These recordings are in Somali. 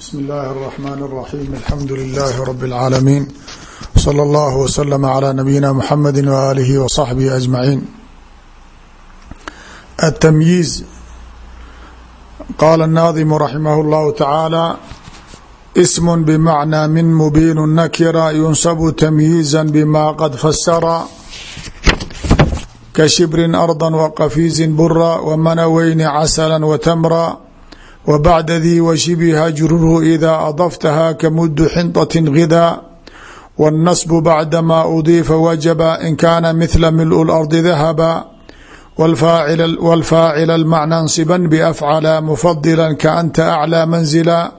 bsm اllahi الرحmn الرaحيم alxamdu لlh rb العaalمين slى اllه وsلم عlى nabiyina mxamedi وآlihi وصaxbihi أجmaعين التmyiiz qala الناظم raximah اllahu taعaalى sm bmacnى min mubin nakira yunsb تmyiiza bma qad fasara kashibri أrضا وqafiizi bura wmanaweyni casla وtmra wbacda dii washibha jururhu ida adaftaha kamudu xinطaة ghidaa wالnasb bacdama udiifa wajaba in kana mithla milء اlardi dahaba wاlfaacila اlmacna nصba bafcala mufadila kaanta aclى manzila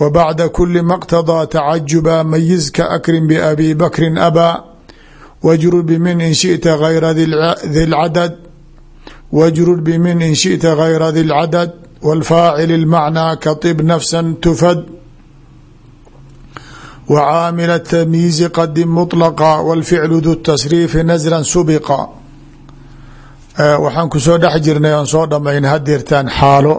wbacda kuli ma اqtadىa tacajuba mayiz kaakrin babi bakri aba wjrur bmin in shita ayra di cadad wjrur bmin in shita gayra di اlcadad wاlfaacil اlmacnى kaطib nafsa tufad wcaamil الtamyiizi qadim muطlqa wاlficlu du tasriifi nasra subiqa waxaan kusoo dhex jirnay oon soo dhamayn hadeertaan xaalo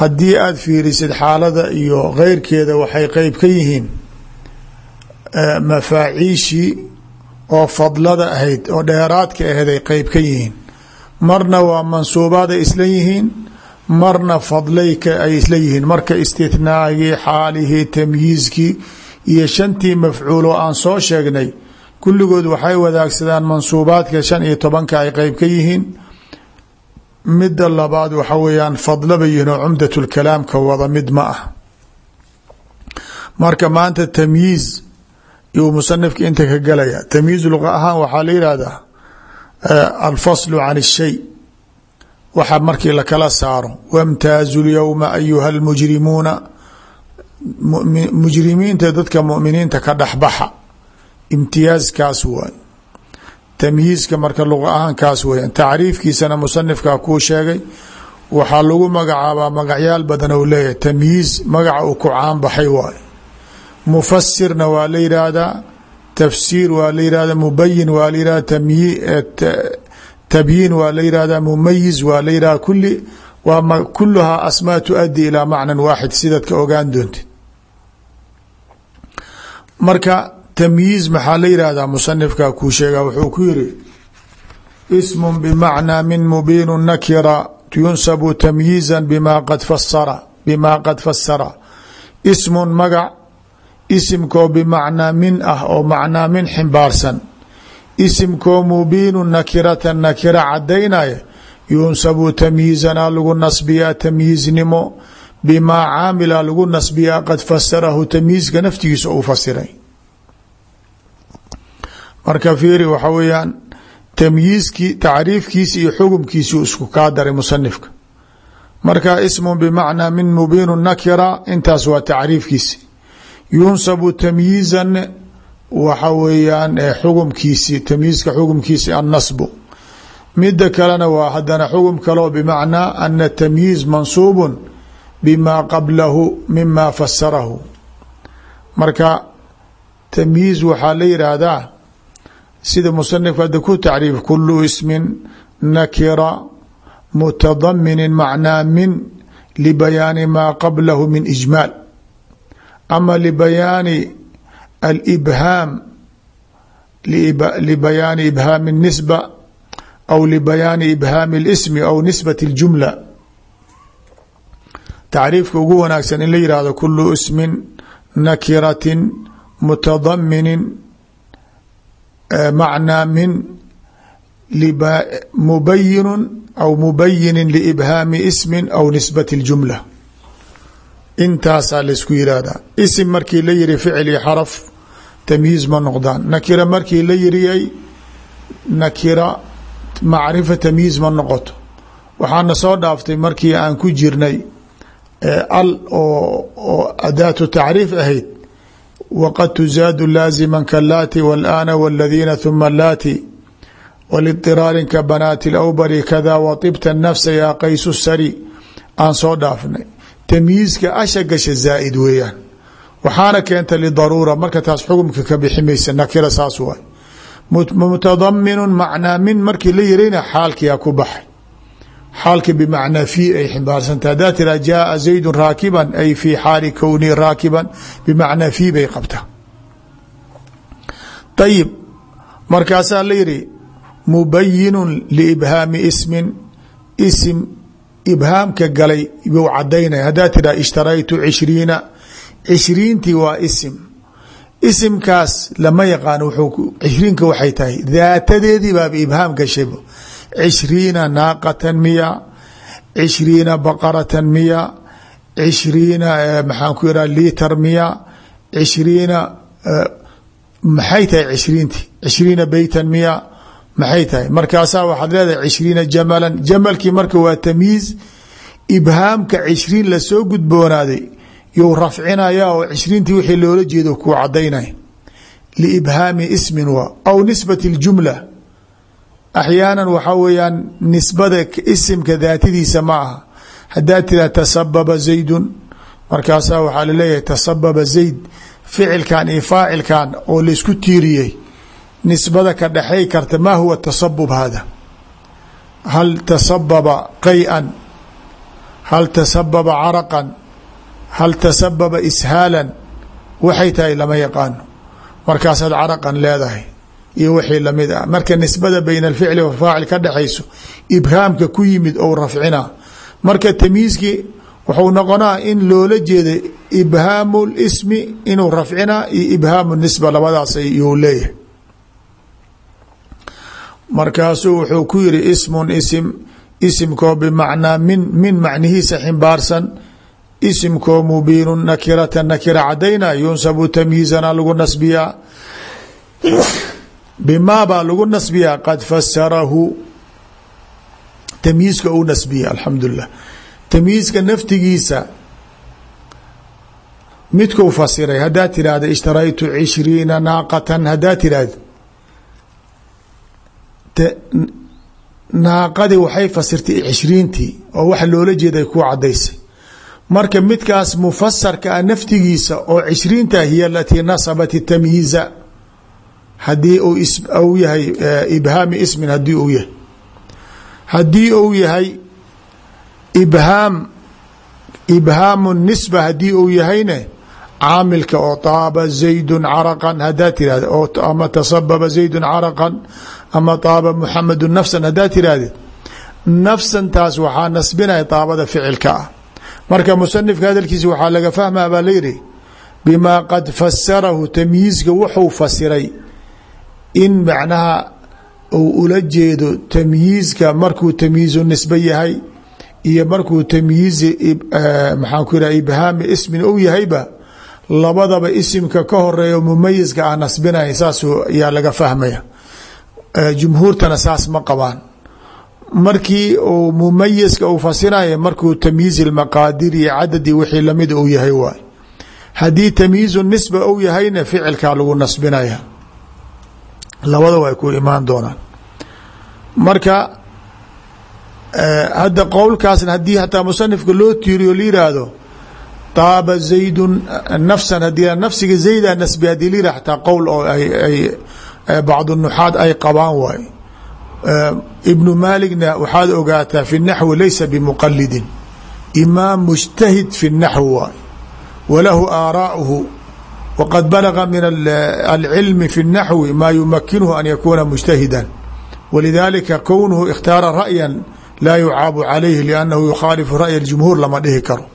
haddii aada fiirisid xaalada iyo keyrkeeda waxay qeyb ka yihiin mafaaciishii oo fadlada ahayd oo dheeraadka ahayd ay qeyb ka yihiin marna waa mansuubaad ay isla yihiin marna fadlayka ay isla yihiin marka istithnaagii xaalihii tamyiizkii iyo shantii mafcuulo aan soo sheegnay kulligood waxay wadaagsadaan mansuubaadka shan iyo tobanka ay qeyb ka yihiin. Midda labaad waxa weeyaan fadlaba yihiin oo cumdatlkalaamka wada mid ma ah. Marka maanta tamyiiz iyuu musanifka inta ka galaya. Tamyiiz luqa ahaan waxaa la yihahdaa alfaslu can الshay waxa markii lakala saaro wاmtaazu اlyowma ayuha اlmujrimuuna mujrimiinta dadka muminiinta ka dhexbaxa imtiyaazkaas waay tamyiizka marka luqa ahaan kaas weya tacriifkiisana musanifkaa kuu sheegay waxaa lagu magacaabaa magacyaal badan ou leeyahay tamyiiz magaca uu ku caanbaxay waay mufasirna waa la yidhaahdaa tafsiir waa la yihahda mubayin waa la yihahda tabyiin waa la yihahdaa mumayiz waa la yihahda kuli waa kuluhaa asmaa tuadi ilaa macnan waaxid sidaad ka ogaan doontid marka tamyiiz maxaa la yihahdaa musanifka kuu sheega wuxuu ku yiri ism bmacnaa min mubiinu nakira yunsabu tamyiiza bima qad fasara bima qad fasara ismun magac isimkoo bimacnaa min ah oo macnaa min ximbaarsan isimkoo mubiinu nakiratan nakira cadaynaya yunsabu tamyiizana lagu nasbiyaa tamyiiznimo bimaa caamila lagu nasbiyaa qad fasarahu tamyiizka naftigiisa uu fasiray marka fiiri waxa weeyaan tamyiizkii tacriifkiisi iyo xukumkiisii isku kaa daray musanifka marka ismu bimacnaa min mubiinu nakira intaas waa tacriifkiisi. Yunsabu tamyiizan waxa weeyaan xukumkiisi tamyiizka xukumkiisi annasbu. Mida kalena waa hadana xukum kaleo bimacnaa ana tamyiiz mansuubu bima qablahu mima fasarahu marka tamyiiz waxaa la yidhaahdaa sida musanifka hadda ku tacriif kulu ismin nakira mutadaminin macnaa min libayaani maa qablahu min ijmaal. Ama libayaani alibhaam libayaani ibhaami اnisba aw libayaani ibhaami اlismi aw nisbat اljumla tacriifka ugu wanaagsan in la yihahdo kulu ismin nakiratin mutadaminin macnaa min mubayinu aw mubayini liibhaami ismi aw nisbat اljumla intaasaa laysku yihahdaa isim markii la yiri ficil iyo xaraf tamyiiz ma noqdaan nakira markii la yiriyay nakira macrifa tamyiiz ma noqoto waxaana soo dhaaftay markii aan ku jirnay al oo adaatu tacriif ahayd wqad tuzaadu laazima kalaati wاlana wاladiina huma laati wlطiraarin ka banaati اlawbari kada waطibta nafsa yaa qaysu sari aan soo dhaafnay tamyiizka asha gasha zaa'id weeyaan waxaana keenta lidaruura. Marka taas xukumka ka bixi maysa nakira saas waay mutadaminu macnaa min markii la yirayna xaalkiyaa ku baxay. Xaalka bimacnaa fi ay ximbaarsantaha haddaa tira jaaa zaydun raakiban ay fi xaali kownii raakiban bimacnaa fi bay qabtaa. Ayib markaasaa la yihi mubayinu liibhaami ismin isim ibhaamka galay buu cadaynaya haddaa tiraa ishtaraytu cishriina cishriintii waa isim. Isimkaas lama yaqaano cishriinka waxay tahay daatadeedii baaba ibhaam gashayb cishriina naaqatan miya cishriina baqaratan miya cishriina maxaan ku ihaha liiter miya cishriina maxay tahay cishriintii? Cishriina beytan miya maxay tahay? Markaasaa waxaad leedahay cishriina jamalan. Jamalkii marka waa tamyiiz ibhaamka cishriin la soo gudboonaaday you rafcinaya oo cishriintii wixii loola jeedo kuu cadaynaya liibhaami ismin waa aw nisbati اljumla axyaana waxaa weeyaan nisbada isimka daatadiisa ma aha. Hadaa tira tasababa zaydun. Markaasaa waxaa la leeyahay tasababa zayd ficilkan iyo faacilkan oo la isku tiiriyey. Nisbada ka dhexay karta ma huwa tasabub hada hal tasababa qay-an? Hal tasababa hal tasababa ishaalan waxay tahay lama yaqaano markaasaad caraqan leedahay iyo wixii la mid ah marka nisbada bayna alficli wafaacil ka dhexayso ibhaamka ku yimid ou rafcina marka tamyiiskii wuxuu noqonaa in loola jeeda ibhaamu lismi inuu rafcinaa iyo ibhaamu nisba labadaas yuu leeyahay markaasuu wuxuu ku yiri ismun isim isimkoo bimacnaa min min macnihiisa ximbaarsan isimkoo mubiinu nakirata nakira cadayna yunsabu tamyiizana lagu nasbiyaa. Bimaa baa lagu nasbiyaa qad fasarahu tamyiiska uu nasbiya alxamdulilah tamyiiska naftigiisa midkuu fasiray haddaa tirahda ishtaraytu cishriina naaqatan haddaa tirahda naaqadii waxay fasirtay cishriintii oo waxa loola jeeday ku cadaysay marka midkaas mufasarka ah naftigiisa oo cishriinta hiy alatii nasabat tamyiiza haddii uu yahay ibhaami ismin haddii uu yahay. Haddii uu yahay ibhaam ibhaamu nisba haddii uu yahayne caamilka oo taaba zaydun caraqan hadaa tirahda oo ama tasababa zaydun caraqan ama taaba muxamedu nafsan hadaa tirahdee nafsantaas waxaa nasbinaya taabada ficilka ah marka musanifka hadalkiisa waxaa laga fahmaa baa layihi bimaa qad fasarahu tamyiizka wuxuu fasiray in macnaha uu ula jeedo tamyiizka markuu tamyiizu nisbe yahay iyo markuu tamyiizi maxaan ku yidhah ibhaami ismin ou yahayba labadaba isimka ka horeeyo mumayiska ah nasbinaya saas yaa laga fahmaya. Jumhuurtana saas ma qabaan markii uu mumayiska uu fasiraya markuu tamyiiz maqaadir iyo cadadi wixii la mid uu yahay waay haddii tamyiizu nisba ou yahayna ficilkaa lagu nasbinaya labada way ku imaan doonaan. Marka hadda qowlkaasna haddii hataa musanifka loo tiiriyo la yiraahdo taaba zaydun nafsan haddii nafsiga zayda nasbi haddii la yirah hataa qowl oo ay bacdu nuxaad ay qabaan ibnu maaligna waxaad ogaataa fi naxwi laysa bimuqalidin imaam mujtahid fi naxwi waay walahu aaraauhu waqad balaga min alcilmi fi naxwi maa yumakinuhu an yakuuna mujtahidan. Walidaalika kownuhu ikhtaara ra'ya laa yucaabu calayhi liannahu yukhaalifu ra'ya اjumhuur lama dhihi karo.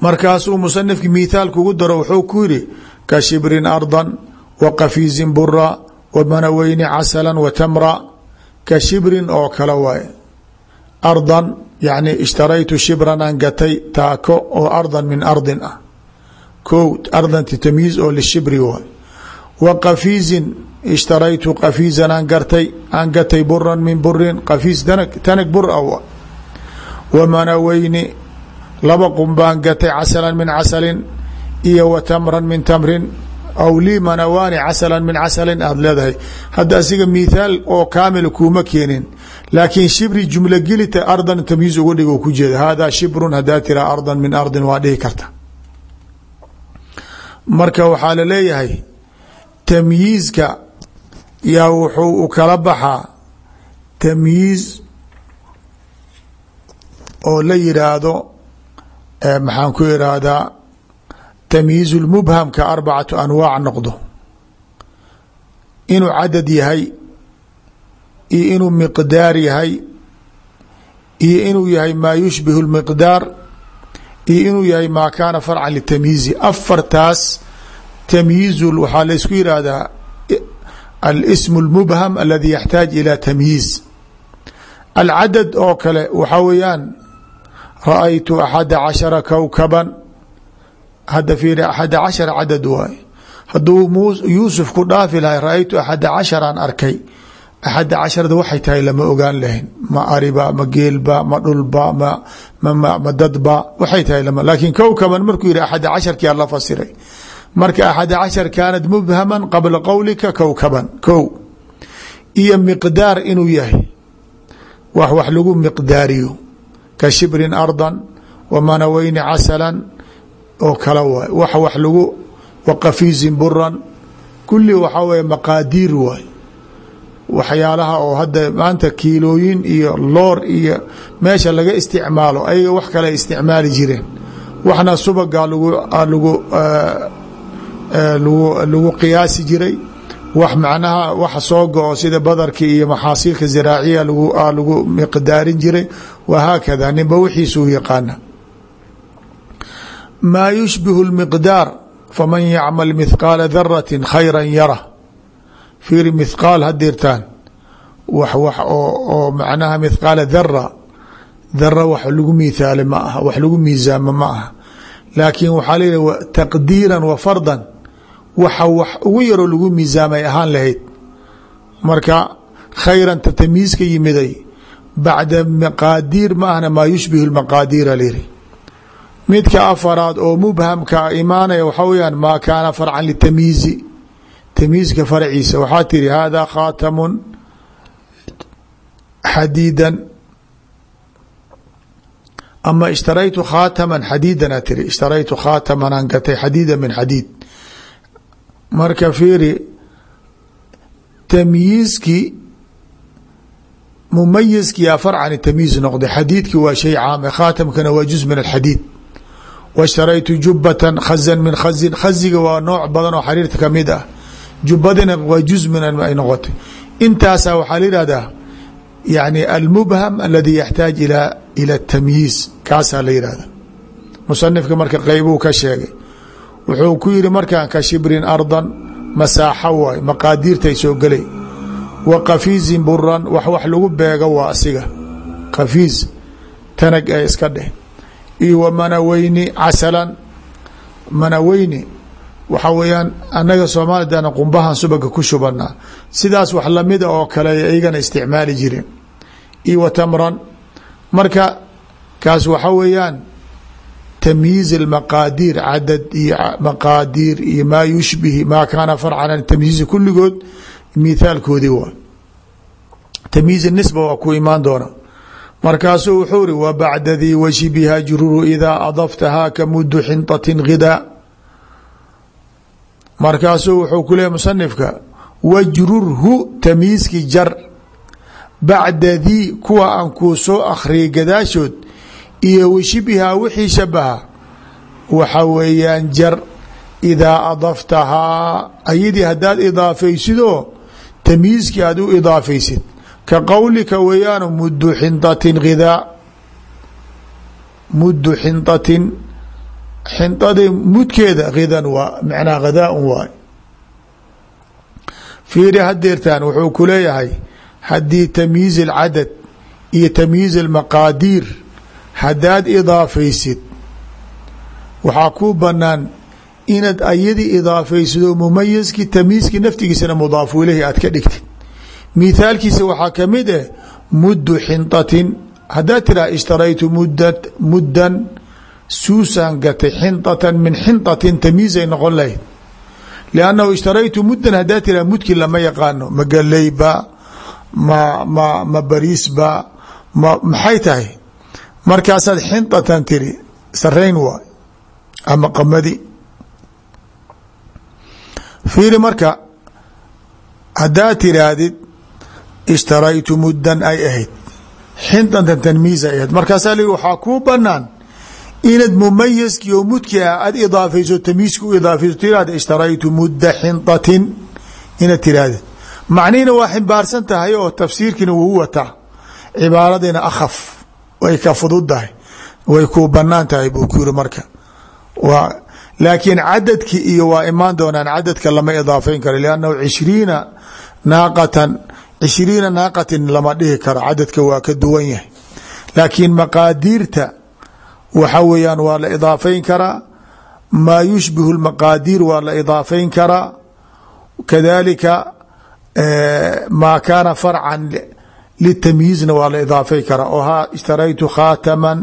Markaasuu musanifki mithaalkugu daro wuxuu ku yidhi ka shibrin ardan wa qafiizin bura wamanaweyni casala watamra ka shibrin oo kale waaye. Ardan yani ishtaraytu shibran aan gatay taako oo ardan min ardin ah. Ko ardanti tamyiiz oo lishibri waay wa qafiizin ishtaraytu qafiizan aan gartay aan gatay buran min burin qafiiz tanag bur a wa wa manaweyni laba qum baan gatay casalan min casalin iyo wa tamran min tamrin aw lii manawaani casalan min casalin aada leedahay hadda asiga mithaal oo kaamila kuuma keenin laakiin shibri jumla gelita ardan tamyiiz uga dhig ku jeeda hada shibrun hadaa tira ardan min ardin waa dhihi karta marka waxaa la leeyahay tamyiizka yaa wuxuu u kala baxaa tamyiiz oo la yiraahdo maxaan ku irahdaa tamyiiz lmubhamka arbacatu anwaac noqdo. Inuu cadad yahay iyo inuu miqdaar yahay iyo inuu yahay maa yushbihu lmiqdaar iyo inuu yahay maa kaana farcan litamyiizi afartaas tamyiiz waxaa laysku yihahdaa alsm اlmubham aladi yaxtaaj ila tamyiiz alcadad oo kale waxaa weeyaan ra'aytu axada cashara kowkaban hadda fiiri axada cashara cadad waay. Hadduu yuusuf ku dhaafi lahay ra'aytu axada casharaan arkay. Axada casharada waxay tahay lama ogaan lahayn. Ma ariba ma geelba ma dhulba ma dadba waxay tahay laakiin kowkaban markuu yihi axada casharkia la fasiray. Marka axada cashar kaanat mubhaman qabla qowlika kowkaban ko iyo miqdaar inuu yahay. Wax wax lagu miqdaariyo. Ka shibrin ardan wa manaweyni casalan oo kala waay. Wax wax lagu waqafiizin buran kulli waxaa weye maqaadiir waay. Waxyaalaha oo hadda maanta kiilooyin iyo loor iyo meesha laga isticmaalo ayaga wax kale isticmaali jireen. Waxna subagaa lagu lagu lagu qiyaasi jiray. Wax macnaha wax soo go-o sida badarka iyo maxaasiilka ziraaciya lagu miqdaarin jiray. Wahaakada ninba wixiisuu yaqaana maa yushbihu اlmiqdaar faman yacmal mithqaala darati khayra yara fiiri mithqaal hadirtaan wax wax oo macnaha mithqaala dara dara wax lagu mithaale ma aha wax lagu miisaamo ma aha. Laakiin waxaa leeyahy taqdiiran wa fardan waxa wax ugu yaroo lagu miisaamay ahaan lahayd. Marka khayranta tamyiiska yimiday bacda maqaadiir ma ahna maa yushbihu lmaqaadiira lyiri midka afaraad oo mubhamka imaanaya waxaa weyaan maa kaana farcan litamyiizi tamyiizka farciisa waxaa tiri hada khaatamun xadiidan ama ishtaraytu khaataman xadiidan a tiri. Ishtaraytu khaataman aan gatay xadiida min xadiid marka fiiri tamyiizkii mumayiskiyaa farcan tamyiiz noqday. Xadiidki waa shay caame khaatamkana waa juz min alxadiid washtaraytu jubbatan khazan min khazin khaziga waa nooc badan oo xariirta ka mid ah. jubbadina waa juz min ay noqotay intaasaa waxaa la yihahdaa yani almubham aladi yaxtaaj ila ila tamyiiz kaasaa la yihahda musanifka marka qeybuu ka sheegay wuxuu ku yiri markaan ka shibrin ardan masaaxo waay maqaadiirtay soo gelay wa kafiizin buran wax wax lagu beego waa asiga kafiiz iska dheh iyo wa manaweyni casalan. Manaweyni waxa weeyaan annaga soomaalidana qumbahan subaga ku shubanaa sidaas wax lamida oo kale iyagana isticmaali jireen iyo wa tamran. Marka kaas waxa weeyaan tamyiiz اmaqaadiir cadad iyo maqaadiir iyo maa yushbihi maa kaana farcan an tamyiizi kulligood mithaalkoodii waa. Tamyiiz nisba waa ku markaasuu wuxuu ri wa bacda dii washibiha jruru idaa adaftahaa ka mudu xinطatin ghidaa. Markaasuu wuxuu ku leeya musanifka wajrurhu tamyiizki jar bacda dii kuwa aan kuu soo akhriyay gadaashood iyo washibihaa wixii shabaha waxa weeyaan jar idaa adaftahaa. Ayadii haddaad idaafaysidoo tamyiizkii aad u idaafaysid ka qowlika weeyaan muddu xindatin hidaa muddu xindatin xindadii mudkeeda hidan waa macnaa khadaaun waay fiiri hadeertaan wuxuu ku leeyahay haddii tamyiiz alcadad iyo tamyiiz almaqaadiir haddaad idaafaysid waxaa kuu banaan inaad ayadii idaafaysid oo mumayiskii tamyiizkii naftigiisana mudaafu ileyhi aad ka dhigtid mithaalkiisa waxaa kamid ah muddu xinطatin haddaad tiraa ishtaraytu mudda muddan suusaan gatay xinطatan min xinطatin tamyiizay noqon lahayd liannahu ishtaraytu muddan haddaad tiraa mudkii lama yaqaano ma galeyba ma ma ma bariisba ma maxay tahay markaasaad xinطatan tiri sarayn waay ama qamadi fiiri marka haddaad tiraahdid ishtaraytu muddan ay ahayd. Xindatan tanmiisa ahayd. Markaasaa li waxaa kuu banaan inaad mumayiskii oo mudki ah aad idaafayso tamiiska u idaafayso tirahda ishtaraytu mudda xindatin inaad tirahdid macnihina waa ximbaarsan tahay oo tafsiirkiina wuu wataa cibaaradina akhaf way ka fududdahay way kuu bannaan tahay buu ku yiri marka. Waa laakiin cadadki iyo waa imaan doonaan cadadka lama idaafayn karo liannahu cishriina naaqatan cishriina naaqatin lama dhihi karo cadadka waa ka duwan yahay. Laakiin maqaadiirta waxa weeyaan waa la idaafayn karaa. Maa yushbihu lmaqaadiir waa la idaafayn karaa. Kadalika maa kaana farcan litamyiizna waa la idaafay karaa. Oo ha ishtaraytu khaataman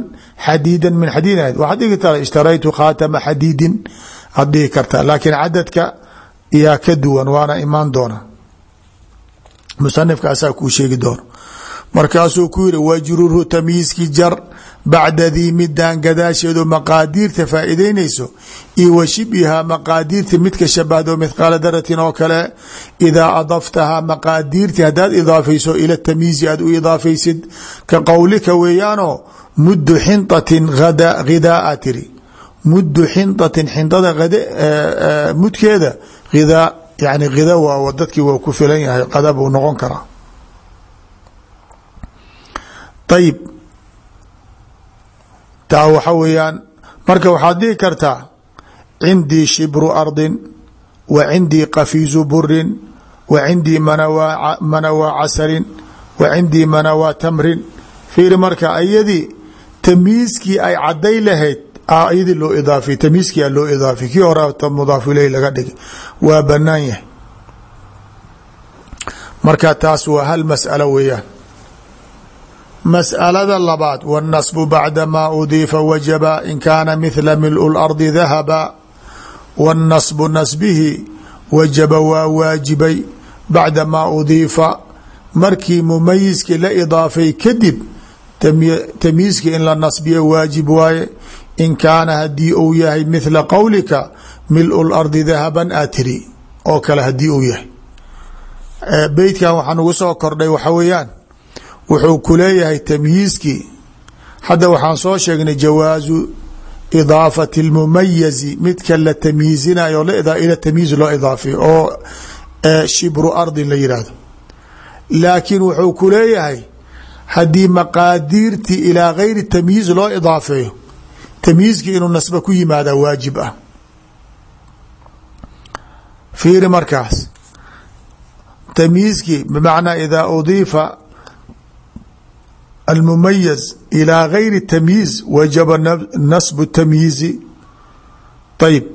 xadiida min xadiid waxaad dhigi kara ishtaraytu khaatama xadiidin aad dhihi laakiin cadadka yaa duwan waana imaan doona musanifka asaa kuu sheegi doono markaasuu ku yiri wajrurhu tamyiizki jar bacda dii midaan gadaasheedu maqaadiirta faa'iideynayso iyo wa shibhihaa maqaadiirta midka shabahdo mithqaala daratin oo kale idaa adaftahaa maqaadiirti haddaad idaafayso ila tamyiizi u idaafaysid ka qowlika weeyaanoo muddu xinطatin hidaaa tiri. Muddu xinطatin xindada mudkeeda hidaa yani hida waa dadkii waa ku filan yahay qada buu noqon karaa ayib taa waxa weeyaan marka waxaad dhihi kartaa cindii shibru ardin wa cindii qafiizu burin wa cindii manawaa casarin wa cindii manawaa tamrin. Fiiri marka ayadii tamyiiskii ay caday lahayd iyadii loo idaafiy tamyiiskii a loo idaafiy kii hore mudaaf ileyh laga dhigay waa banaan yahay marka taas waa hal mas'alo weeyaan masأalada labaad wالnصb bacda ma udiifa wajaba in kaana mithla milء اlardi dahaba wالnصbu nasbihi wajaba waa waajibay bacda maa udiifa markii mumayiskii la idaafay kadib tamyiiskii in la nasbiyo waajib waaye in kaana haddii uu yahay mithla qowlika mil-u lardi dahaban aa oo kale haddii uu yahay. Beytkan waxaan ugu soo kordhay waxa weeyaan wuxuu ku leeyahay tamyiiskii hadda waxaan soo sheegnay jawaasu idaafati اlmumayazi midka la tamyiizinayo ila tamyiiz loo idaafiyo oo shibru ardin la yihahdo laakiin wuxuu ku leeyahay haddii maqaadiirtii ilaa gayri tamyiiz loo idaafeeyo tamyiizkii inuu nasba ku yimaada waajib ah fiiri markaas tamyiizkii bmacnaa idaa udiifa almumayaz ilىa gayri tamyiiz wajaba nasbu tamyiizi ayib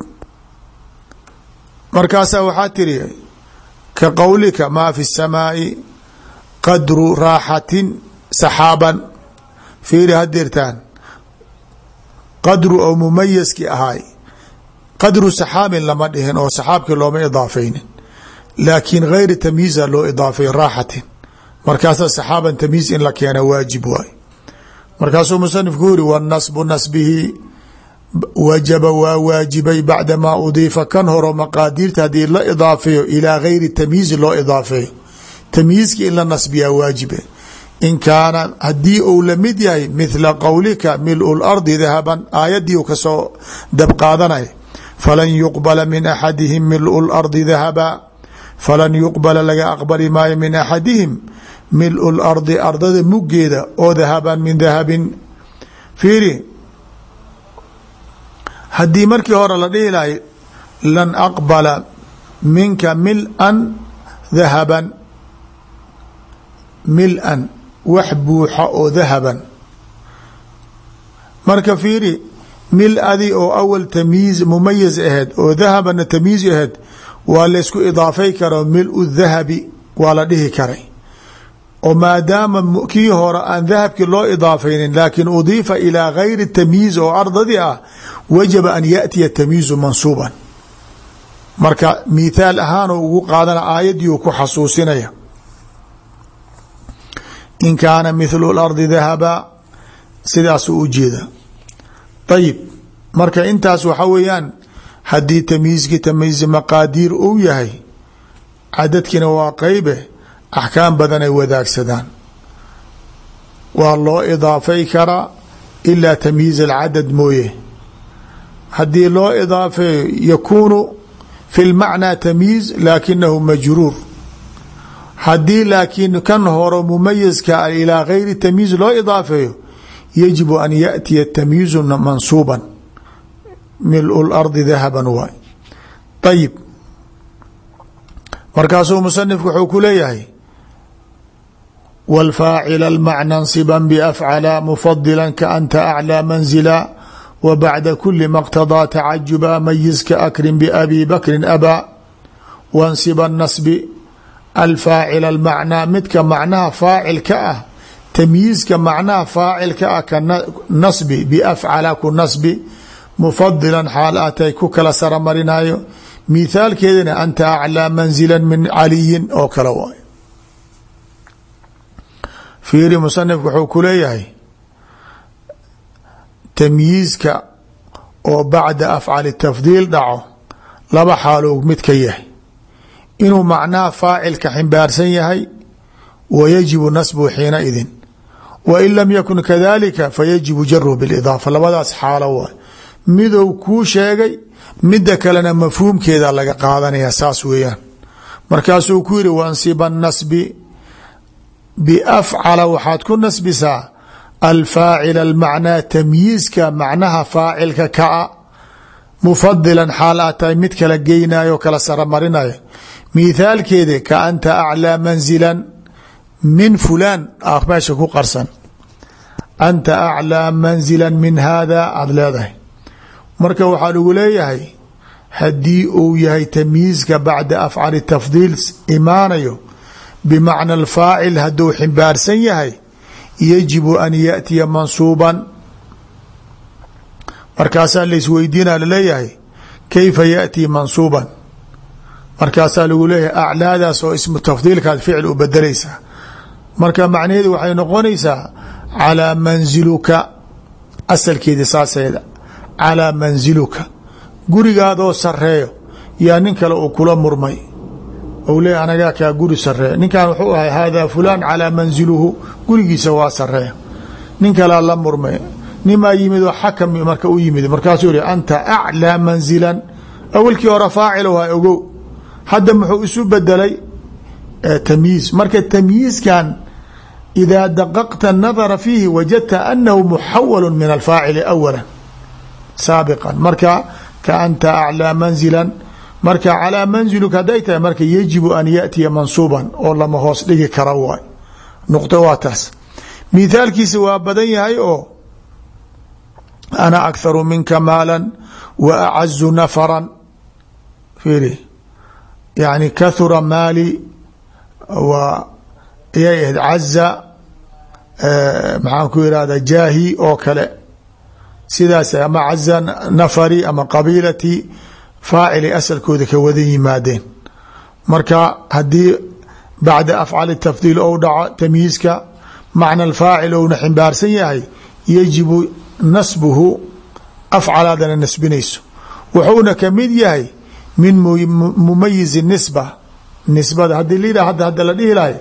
markaasaa waxaa tiri ka qowlika maa fi الsamaai qadru raaxatin saxaaban fiiri hadirtaan qadru oo mumayaskii ahaay qadru saxaabin lama dhihin oo saxaabkii looma idaafaynin. Laakiin gayri tamyiiza loo idaafay raaxatin. Markaasa saxaaban tamyiiz in la keena waajib waay. Markaasuu musanifku yiri wanasbu nasbihi wajaba waa waajibay bacda maa udiifa. Kan horo maqaadiirta haddii la idaafeeyo ilaa gayri tamyiizi loo idaafeeyo. Tamyiizki in la nasbiyaa waajibe in kaana haddii uu la mid yahay mithla qowlika milu lardi dahaban aayadii u ka soo dabqaadanay falan yuqbala min axadihim milu lardi dahaba falan yuqbala laga aqbali maayo min axadihim milu lardi ardada muggeeda oo dahaban min dahabin fiiri haddii markii hore la dhihi lahay lan aqbala minka mil-an dahaban mil-an wax buuxa oo dahaban. Marka fiiri mil-adi oo awal tamyiiz mumayaz aheed oo dahabana tamyiiz aheed waa laysku idaafay karo mil-u dahabi waa la dhihi karay. Oo maadaama kii hore aan dahabkii loo idaafaynin laakiin udiifa ilaa gayri tamyiiz oo ardadii ah wajaba an yaأtiya tamyiizu mansuuban. Marka mithaal ahaan ugu qaadana aayadii uu ku xasuusinaya in kaana mithlu lardi dahaba sidaasuu u jeeda ayib marka intaas waxa weeyaan haddii tamyiizkii tamyiiz maqaadiir uu yahay cadadkiina waa qeybe axkaam badan ay wadaagsadaan. Waa loo idaafay karaa ilaa tamyiiz alcadad mooye. Haddii loo idaafeeyo yakuunu fi lmacnaa tamyiiz laakinahu majruur haddii laakiin kan horo mumayiska ilaa gayri tamyiiz loo idaafeeyo yajibu an yaأtiya tamyiizu mansuuban milu lardi dahaban waay ayib markaasuu musanifku wuxuu ku leeyahay wاlfaacila اlmacna nصiba bafcala mufadila kaanta aclى manzila w bacda kuli ma اqtadaa tacajuba mayiska akrim babi bakri abaa wansiba nasbi alfaacil almacnaa midka macnaha faacil ka ah tamyiizka macnaha faacil ka ah ka nasbi biafcala ku nasbi mufadilan xaal atay ku kala saramarinayo mithaalkeedana anta aclىa manzila min caliyin oo kale waay fiiri musanifku wuxuu ku leeyahay tamyiizka oo bacda afcali tafdiil dhaco laba xaalow mid ka yahay inuu macnaha faacilka ximbaarsan yahay wa yajibu nasbuhu xiina idin. Wa in lam yakun kadalika fayajibu jaruhu bilidaafa labadaas xaalo midow kuu sheegay midda kalena mafhuumkeeda laga qaadanaya saas weeyaan. Markaasuu ku yihi wansiba nasbi biafcala waxaad ku nasbisaa alfaacila almacnaa tamyiizka macnaha faacilka kaa mufadilan xaal aa tahay mid kala geynayo kala saramarinayo mithaalkeeda ka anta aclىa manzila min fulaan ah meesha ku qarsan anta aclىa manzila min hada aada leedahay marka waxaa lagu leeyahay haddii uu yahay tamyiizka bacda afcali tafdiil imaanayo bimacna alfaacil hadduu ximbaarsan yahay yajibu an yaأtiya mansuuban markaasaa laisweydiina laleeyahay kayfa yaأtii mansuuban markaasaa lagu leeyahay aclaadaas oo ismu tafdiilkaad ficil u bedelaysaa marka macnaheedu waxay noqonaysaa calaa mansiluka asalkeedi saaseeda calaa mansiluka gurigaadoo sareeyo yaa nin kale uu kula murmay. Ou leeyahy anagaa kaa guri sareeya ninkan wuxuu ahay haadaa fulaan calaa manziluhu gurigiisa waa sareeya nin kalaa la murmay. Nimaa yimid oo xakam marka u yimid markaasuu yihi anta aclaa manzilan. Awalkii hore faacil waa ogow hadda muxuu isu bedelay tamyiiz marka tamyiizkan idaa daqaqta nadara fiihi wajadta anahu muxawalu min alfaacili awala saabiqan. Marka ka anta aclaa manzilan. Marka calaa manziluk hadday tahay marka yajibu an yaatiya mansuuban oo lama hoos dhigi kara waay. Nuqdo waa taas. Waa badan yahay oo ana akharu minka maalan wa acazu nafaran. Fiiri yani kahura maali wa yay ahayd caza maxaan ku irahda jaahi oo kale sidaas ama caza nafari ama qabiilati faacili asalkooda ka wada yimaadeen marka haddii bacda afcali tafdiil ou dhaco tamyiizka macna alfaacil ouna ximbaarsan yahay yajibu nasbuhu afcalaadana nasbinayso wuxuuna ka mid yahay min mumayizi nisba. Nisbada haddii la hadda hadda la dhihi lahay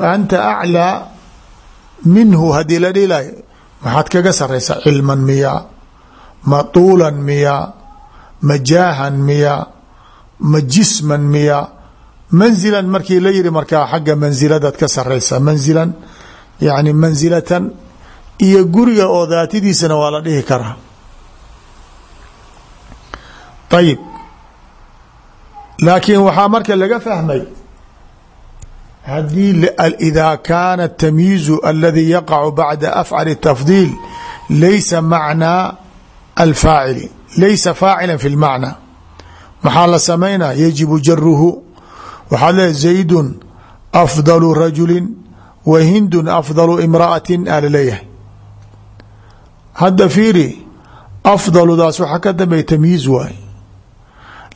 anta aclىa minhu haddii la dhihi lahay maxaad kaga saraysaa cilman miya ma tuulan miya ma jaahan miya ma jisman miya. Manzilan markii la yihi markaa xagga mansiladaad ka saraysaa manzilan yani mansilatan iyo guriga oo daatadiisana waa la dhihi karaa. Ayib laakiin waxaa marka laga fahmay haddii ida kaana الtamyiizu aladi yaqacu bacda afcali tafdiil laysa macnaa alfaacili laysa faacila fi اlmacna maxaa la samaynaa yajibu jaruhu waxaad leeay zaydun afdalu rajuli wa hindun afdalu imra'ati aa laleeyahay hadda fiiri afdaludaas waxaa ka dambeeya tamyiiz waay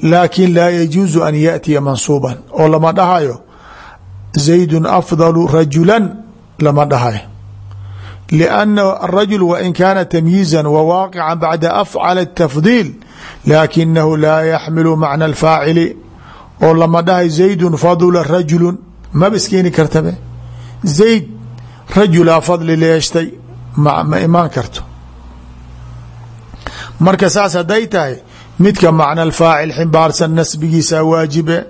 laakin laa yajuusu an yaatiya mansuuban. Oo lama dhahayo zaydun afdalu rajula lama dhahayo lianna arajul wain kaana tamyiizan wa waaqica bacda afcala tafdiil laakinahu laa yaxmilu macna alfaacili oo lama dhahayo zaydun fadula rajulu maba iskeeni kartabe? Zayd rajulaa fadli leeshtay ma imaan karto. Marka saas hadday tahay midka macna alfaacil ximbaarsan nasbigiisa waajibe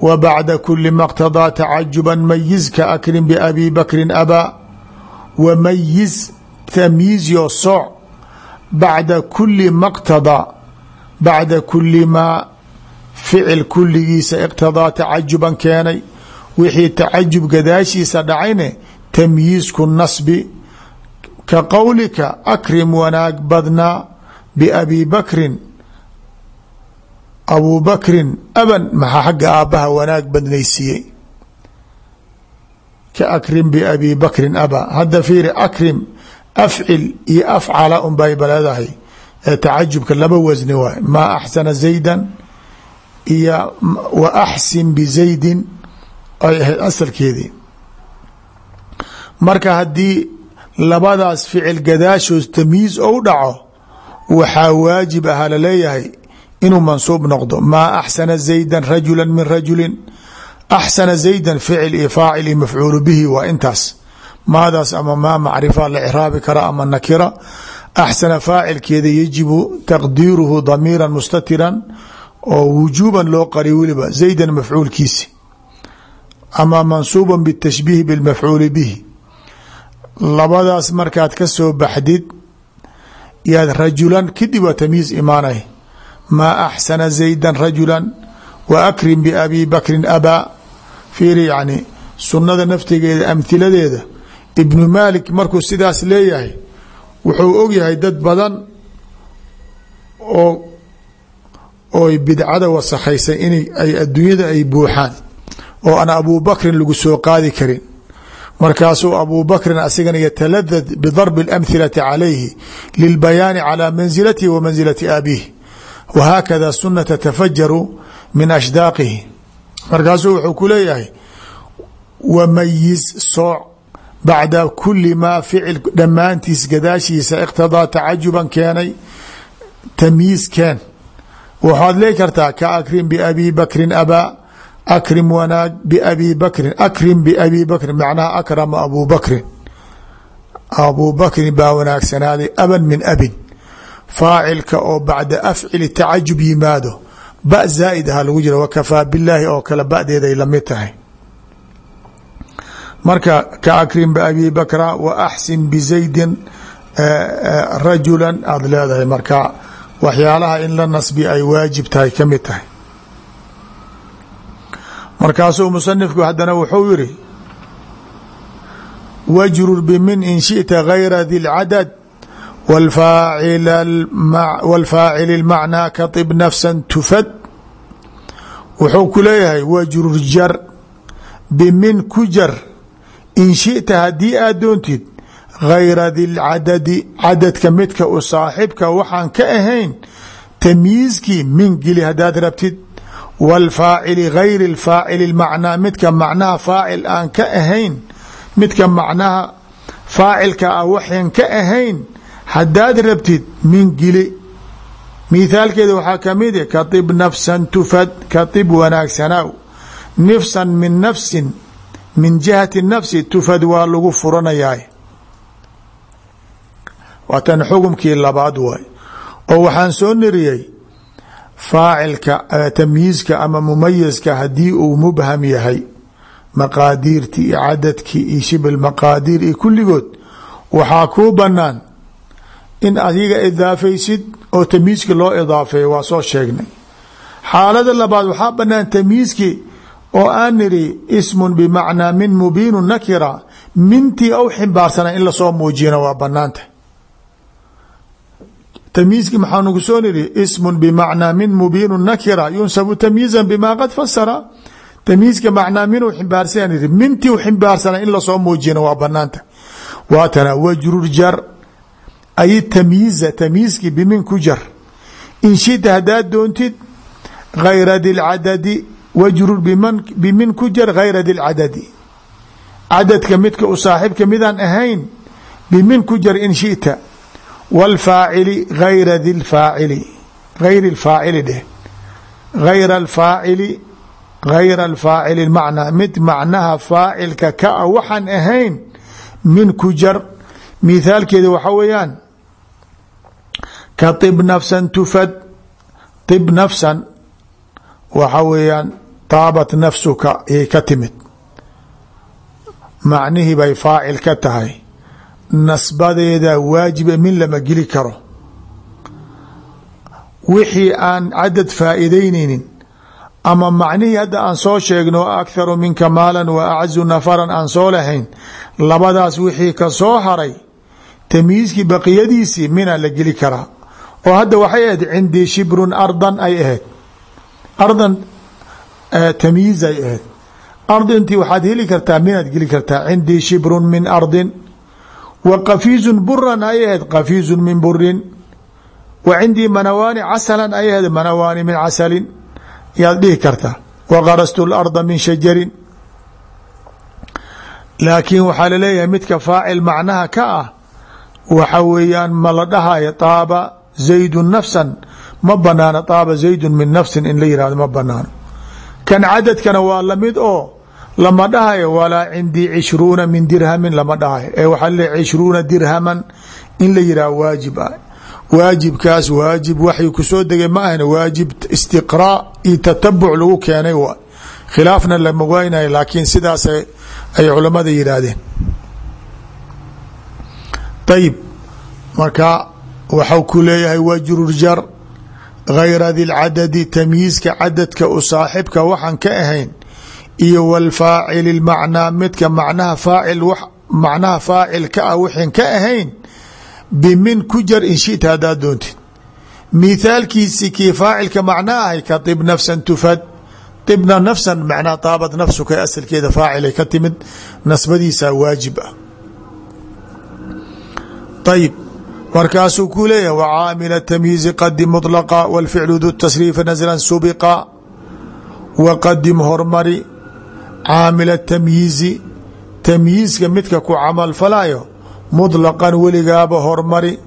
wa bacda kuli maqtadaa tacajuban mayiz ka akrin biabi bakrin abaa wa mayiz tamyiizyo sooc bacda kuli maqtadaa bacda kuli maa ficil kulligiisa iqtadaa tacajuban keenay wixii tacajub gadaashiisa dhacayne tamyiizku nasbi ka qowlika akrim wanaag badnaa biabi bakrin abuu bakrin aban maxaa xagga aabbaha wanaag badnaysiiyey ka akrim biabi bakrin aba. Hadda fiiri akrim afcil iyo afcala un bay baleedahay ee tacajubka laba wasni waay. Maa axsana zaydan iyo wa axsin bizaydin ay ahayd asalkeedii. Marka haddii labadaas ficil gadaashoos tamyiiz ou dhaco waxaa waajib ahaa la leeyahay inuu mansuub noqdo. Maa axsana zaydan rajula min rajulin. Axsana zaydan ficil iyo faacil iyo mafcuulu bihi waa intaas. Maadaas ama maa macrifa la craabi kara ama nakira. Axsana faacilkeeda yajibu taqdiiruhu damiira mustatiran oo wujuuban loo qari weliba zaydan mafcuulkiisi. Ama mansuuba bitashbiih bilmafcuuli bihi. Labadaas markaad ka baxdid yaad rajulan kadib waa imaanay maa axsana zaydan rajula wa akrim biabi bakrin abaa fiiri yani sunnada naftigeeda amhiladeeda ibnu maalik markuu sidaas leeyahay wuxuu ogyahay dad badan oo oy bidcada wasakhaysay in ay adduunyada ay buuxaan oo aan abubakrin lagu soo qaadi karin. Markaasuu abu bakrin asigana yataladad bidarbi اlamhilati calayhi lilbayaani calى mansilatihi wa mansilati abiih wahaakada suna tatafajaru min ashdaaqihi markaasuu wuxuu ku leeyahay wamayiz sooc bacda kuli maa ficil dhammaantiis gadaashiisa iqtadaa tacajuban keenay tamyiiz keen waxaad lee kartaa ka akrim biabi bakrin abaa akrim wanaag biabi bakrin akrim biabi bakrin macnaha akrama abu bakrin abu bakrin baa wanaagsanaaday aban min abin faacilka oo bacda afcili tacajub yimaado ba zaa'id aha lagu jira wakafaa bilaahi oo kale badeeday la mid tahay. Marka ka akrim biabi bakra wa axsin bizaydin rajula aada leedahay marka waxyaalaha in la nasbi ay waajib tahay ka mid tahay. Markaasuu musanifku haddana wuxuu yiri wajrur bimin in shita gayra di lcadad wاlfaacil اlmacnaa kaطib nafsa tufad wuxuu ku leeyahay wajrur jar bimin ku jar in shita haddii aad doontid gayra di lcadadi cadadka midka u saaxibka waxaan ka ahayn tamyiizkii min geli haddaad rabtid wاlfaacili gayri اlfaacili اlmacnaa midka macnaha faacil aan ka ahayn midka macnaha faacilka ah waxaan ka ahayn haddaad rabtid min gili mithaalkeeda waxaa ka mid i kaطib nafsan tufad kaطib wanaagsanaaw nifsan min nafsin min jihati nafsi tufad waa lagu furanayaa waa tan xukumkii labaad waay. Oo waxaan soo niriyey faacilka tamyiizka ama mumayiska haddii uu mubham yahay. Maqaadiirti iyo cadadki iyo shibl maqaadiir iyo kulligood waxaa kuu banaan in adiga idaafaysid oo tamyiizki loo idaafeeyo waa soo sheegnay. Xaalada labaad waxaa banaan tamyiizki oo aan niri ismun bimacnaa min mubiinu nakira mintii ou ximbaarsanaa in la soo muujiyana waa banaanta tamyiizki maxaa nagu soo niri ismun bimacnaa min mubiinu nakira yunsabu tamyiizan bima qad fasara tamyiizka macnaa minuu ximbaarsan yiri mintii ximbaarsanaa in la soo muujiyana waa banaanta waatana wajrur jar ay tamyiiza tamyiizki bimin ku jar in shita haddaad doontid gayra di lcadadi wajrur bimin ku jar gayra di lcadadi cadadka midka u saaxibka midaan ahayn bimin ku jar in shita wاlfaacili gayra di lfaacili gayri اlfaacili dheh gayra alfaacili gayra alfaacili macnaa mid macnaha faacilka ka a waxaan ahayn min ku jar mithaalkeeda waxa weeyaan ka طib nafsan tufad. طib nafsan waxa weeyaan taabat nafsuka yay ka timid. Macnihii bay faacil ka tahay. Nasbadeeda waajiba min lama geli karo. Wixii aan cadad faa'iideyneynin ama macnihii hadda aan soo sheegno akharu minka maalan wa acazu nafaran aan soo lahayn labadaas wixii ka soo haray tamyiiskii baqiyadiisii mina la geli karaa oo hadda waxay ahayd cindii shibrun ardan ay ahayd. Ardan tamyiiz ay ahayd. Ardintii waxaad heli kartaa minaad geli kartaa? Cindii shibrun min ardin. Wa qafiizun buran ay ahayd qafiizun min burin wa cindii manawaani casalan ay ahayd manawaani min casalin. Yaad dhihi kartaa wa qarastu larda min shajarin. Laakiin waxaa la leeyahay midka faacil macnaha ka ah waxa weeyaan ma la dhahayo taaba zaydun nafsan ma banaano taaba zaydun min nafsin in la yihahdo ma banaano kan cadadkana waa la mid oo lama dhahayo walaa cindii cishruuna min dirhamin lama dhahayo ee waxaa laleeyahy cishruuna dirhaman in la yihahdo waajib ah waajibkaas waajib waxay ku soo degay ma ahna waajib istiqraa iyo tatabuc lagu keenay waay khilaafna lama waynayo laakiin sidaas ay culamada yidhaahdeen ayib marka waxau ku leeyahay wajrur jar gayra di lcadadi tamyiiska cadadka u saaxibka waxaan ka ahayn iyo wlfaacili macnaa midka macnaha faacil macnaha faacil ka ah ka ahayn bimin ku jar in shita haddaad doontid. Mithaalkiisi kii faacilka macna ahay ka طib nafsan tufad طibna nafsan macnaa taabat nafsuka asalkeeda faacilay ka timid nasbadiisa waajib ah markaasuu ku leeyahay wacaamila tamyiizi qadim muطlaqa wاlficlu du tasriifa naslan subiqa waqadim hormari caamila tamyiizi tamyiizka midka ku camal falayo muطlaqan weligaaba hormari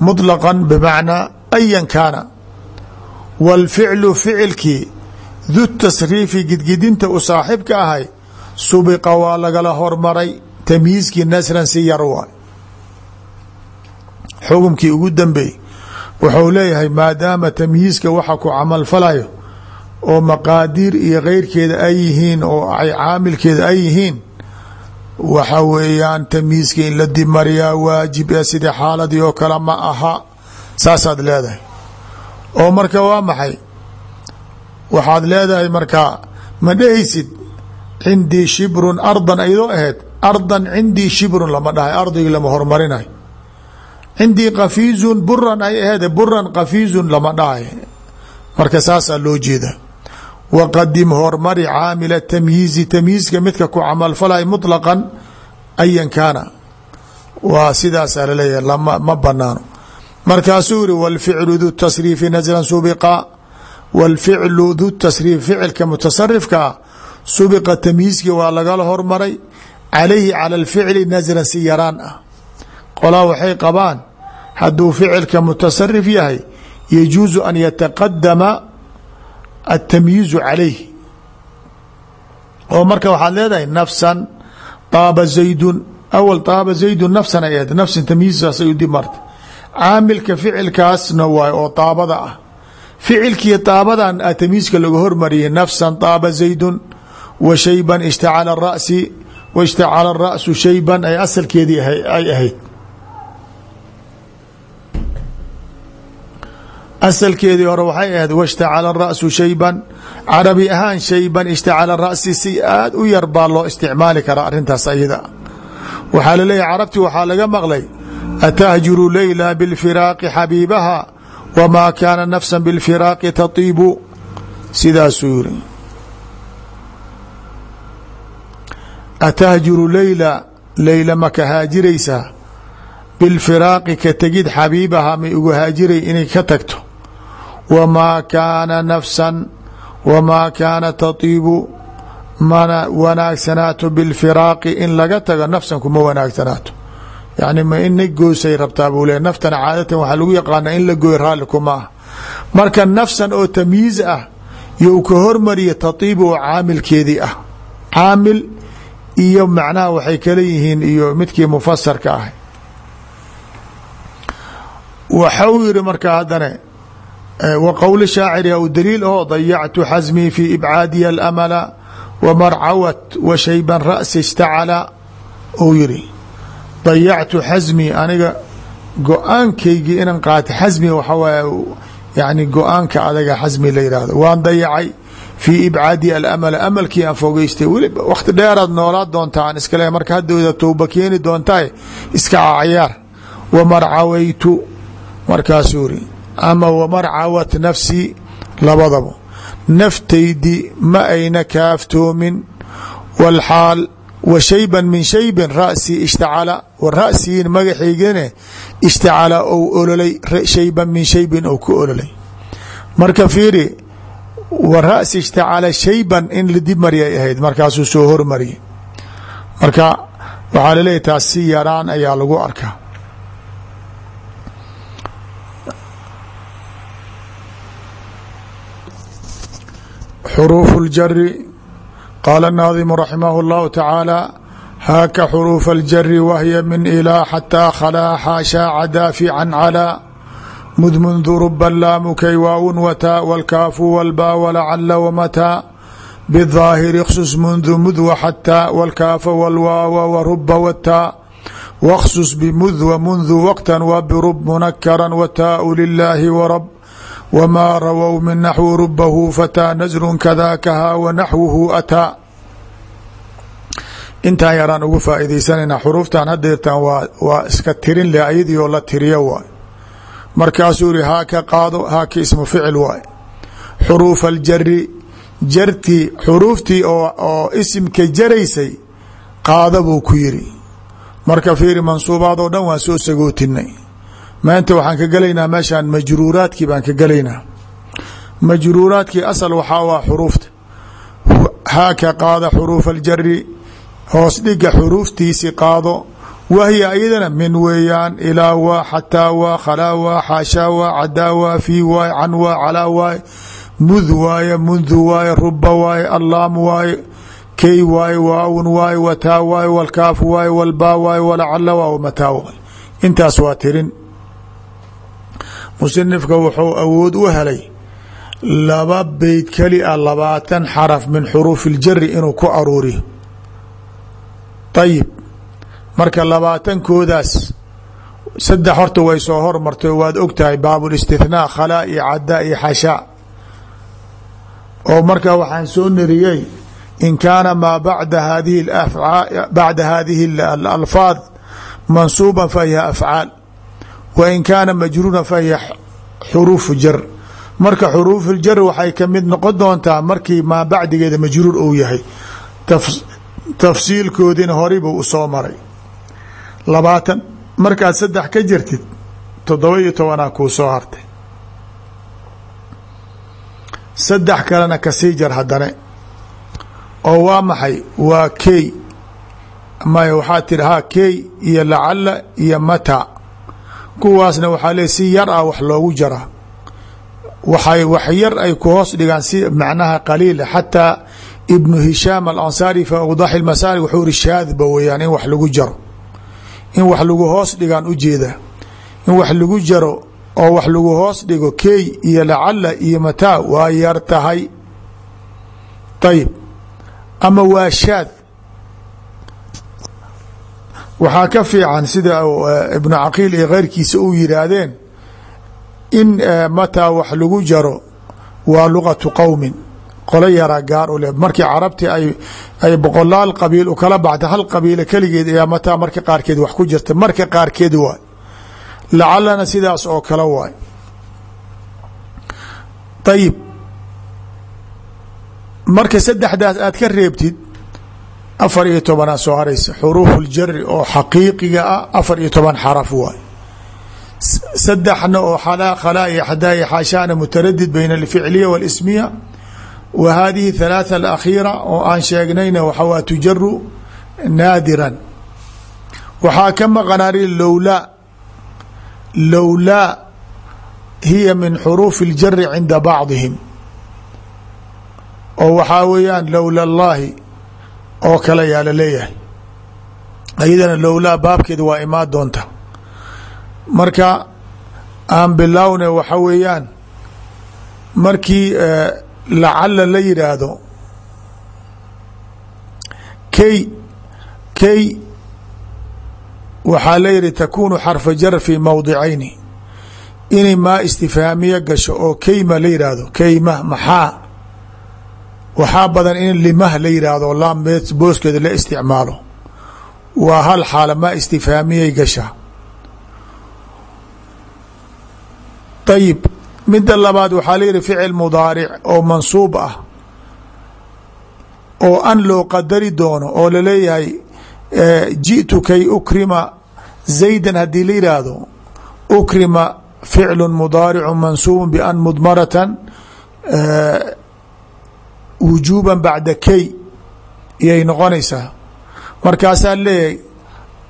muطlaqan bimacnaa ayan kaana wاlficlu ficilkii du tasriifi gidgidinta u saaxibka ahay subiqa waa lagala hormaray tamyiizkii nasran si yar waay xukumkii ugu dambeey wuxuu leeyahay maadaama tamyiizka waxa ku camal falayo oo maqaadiir iyo keyrkeeda ay yihiin oo ay caamilkeeda ay yihiin waxa weeyaan tamyiiska in la dimariyaa waajib ee sidii xaaladii oo kale ma aha saasaad leedahay. Oo marka waa maxay? Waxaad leedahay markaa ma dhehaysid cindii shibrun ardan aydoo ahayd ardan cindii shibrun lama dhahay ardigii lama hormarinayo cindii kafiizun buran ay aheed buran kafiizun lama dhahay marka saasaa loo jeeda waqadim hormari caamila tamyiizi tamyiizka midka ku camalfalay muطlaqan ayan kaana waa sidaasaa laleeyahay ma banaano markaasuu yihi wاlficlu du tasriifi naslan subiqa wاlficlu du tasriif ficilka mutasarifkaa subiqa tamyiizkii waa lagala hormaray calayhi cala اlficli naslan si yaraan ah qolaa waxay qabaan hadduu ficilka mutasarif yahay yajuusu an yataqadama atamyiizu calayh oo marka waxaad leedahay nafsan daaba zaydun awal daaba zaydun nafsan ay ahayd nafsan tamyiisaas ay u dib martay. Caamilka ficilkaasna waay oo daabada ah. Ficilkii daabadan a ah, tamyiiska laga hormariyay nafsan daaba zaydun wa shayban ishtacala rasi wa ishtacala ra'su shayban ay asalkeedii ay ahayd. Asalkeedii hore waxay ahayd washtacala ra'su shayban. Carabi ahaan shayban ishtacala ra'si si aad u yar baa loo isticmaali karaa arrintaas ayada. Waxaa la leeyahay carabti waxaa laga maqlay atahjuru leyla bilfiraaqi xabiibaha wamaa kaana nafsa bilfiraaqi tatiibu. Sidaasuu yiri atahjuru leyla leyla maka haajiraysaa? Bilfiraaqi ka tegid xabiibaha may ugu haajiray inay ka tagto wamaa kaana nafsan wamaa kaana tatiibu mana wanaagsanaato bilfiraaqi in laga tago nafsan kuma wanaagsanaato yani ma ina goosay rabtaa buu le naftana caadatan waxaa lagu yaqaana in la gooy raalli kuma ah marka nafsan oo tamyiiz ah you ka hormariya tatiibu oo caamilkeedii ah caamil iyo macnaha waxay kala yihiin iyo midkii mufasarka ahay waxau yihi markaa haddana wa qowli shaaciri u daliil oo dayactu xasmii fi ibcaadiya alamala wamarcawat wa shayban ra'si istacala uu yihi dayactu xasmii aniga go'aankaygii inan qaata xasmi waxa waay yani go'aanka adaga xasmi la yihahdo waan dayacay fii ibcaadi alamala amalkii aan fogeystay. Weli wakti dheeraad noolaad doontaa aan iska le marka haddooda towba keeni doontae iska cayaar. Wamarcawaytu markaasuu iri ama wamarcawat nafsii labadaba. Naftaydii ma ayna kaaftoomin walxaal wa shayban min shaybin ra'sii ishtacala wa ra'siin magaxaygane ishtacala ou ololay shayban min shaybin ou ku ololay. Marka fiiri wa ra'si ishtacala shayban in la dib maryay ahayd markaasuu soo hormariyay. Marka waxaa laleeyahy taas si yaraan ayaa lagu arkaa xuruufu اljari qaala الnaadimu raximah اllahu tacaala haaka xuruufa اljari wahya min ilaa xataa khalaa xaashaa cadaafican calaa mud mundu ruban laamu kay waawun wataa wاlkaafu wاlbaa walacala wamataa bالظaahiri khsus mundu mud waxataa wاlkaafa wاlwaawa waruba wataa wاksus bmud wmundu waqta wbrub munakara wataau lilaahi warab wmaa rawow min naxwi rubahu fataa nasru kadaakaha wanaxwuhu ataa intaan yaraan ugu faa'iidaysanayna xuruuftan hadeertan waa iska tirin leh ayadii oo la tiriyo waay. Markaasuu yihi haaka qaado haaka ismu ficil waay. Xuruufa aljari jartii xuruuftii oo isimka jaraysay qaada buu ku yiri marka fiiri mansuubaad dhan waan soo sagootinay maanta waxaan ka gelaynaa meeshaan majruuraadkii baan ka gelaynaa majruuraadkii asal waxaa waa xuruufta. Haaka qaada xuruufa aljari hoos dhiga xuruuftiisi qaado. Wahya iyadana min weeyaan ilaa waa xataa waa khalaa waa xaashaa waa cadaa waa fii waay can waa calaa waay mud waaye mundu waaye ruba waaye allaam waaye key waaye waawun waaye wataa waaye walkaafu waaye walbaa waaye walacala waa mataa intaas waa tirin musanifka wuxuu awood u helay laba beyd keli a labaatan xaraf min xuruufi اljari inuu ku aruuriyo ayib marka labaatankoodaas saddex horta way soo hormartay waad og tahay baabulistithnaa khalaa iyo cadaa iyo xashaa oo marka waxaan soo nariyey in kaana maa bada hadihi bacda hadihi alfaad mansuuba fahiya afcaal wain kaana majruura fahiya xuruufu jar marka xuruufu jar waxay ka mid noqon doontaa markii maa bacdigeeda majruur uu yahay. Tafsiilkoodina horibuu u soo maray. Labaatan markaad saddex ka jirtid toddoba iyo tobanaa kuu soo hartay. Saddex kalena ka sii jar haddane. Oo waa maxay? Waa key may waxaa tiri ha key iyo lacala iyo mata kuwaasna waxaa le si yar ah wax loogu jaraa waxay wax yar ay ku hoos dhigaan si macnaha qaliila xataa ibnu hishaam alansaari fi awdaxi masaali wuxuu iri shaadba weyaan in wax lagu jaro. In wax lagu hoos dhigaan ujeeda in wax lagu jaro oo wax lagu hoos dhigo key iyo lacala iyo mataa waa yar tahay. Ayib ama waa shaad waxaa ka fiican sida ibnu caqiil iyo keyrkiisa u yidhaahdeen in mataa wax lagu jaro waa luqatu qowmin qolo yaraa gaar u leh. Markii carabtii ay boqolaal qabiil u kala baxda hal qabiila keligeed ayaa mataa marka qaarkeed wax ku jirta. Marka qaarkeed waay. Lacalana sidaas oo kale waay. Ayib marka saddexdaas aad ka reebtid afar iyo tobanaa soo haraysa. Xuruufu ljari oo xaqiiqiga ah afar iyo toban xaraf waay. Saddexna oo khalaa xadaaya xaashaana mutaradid bayna alficliya walismiya. Wa haadihi thalaatha alakhiira oo aan sheegnayna waxawaa tujaru naadiran. Waxaa ka maqanaari lowlaa lowlaa hiya min xuruufi اljari cinda bacdihim. Oo waxaa weeyaan lowla اllahi oo kale ayaa la leeyahay. Iyadana lowlaa baabkeeda waa imaan doonta. Marka aan bilowne waxa weeyaan markii lacala la yidhaahdo kay kay waxaa la yihi takunu xarfa jar fi mowdicayni inay maa istifhaamiya gasho oo keyma la yidhaahdo keyma maxaa waxaa badan in limah la yidhaahdo laam booskeeda la isticmaalo. Waa hal xaala maa istifhaamiyay gashaa ayib midda labaad waxaa la yihi ficil mudaaric oo mansuub ah oo an loo qadari doono oo la leeyahay jiئtu kay ukrima zayda haddii la yidhaahdo ukrima ficlu mudaaricu mansuubu ban mudmaratan wujuuba bacda kay iyay noqonaysaa. Markaasaa leeyahay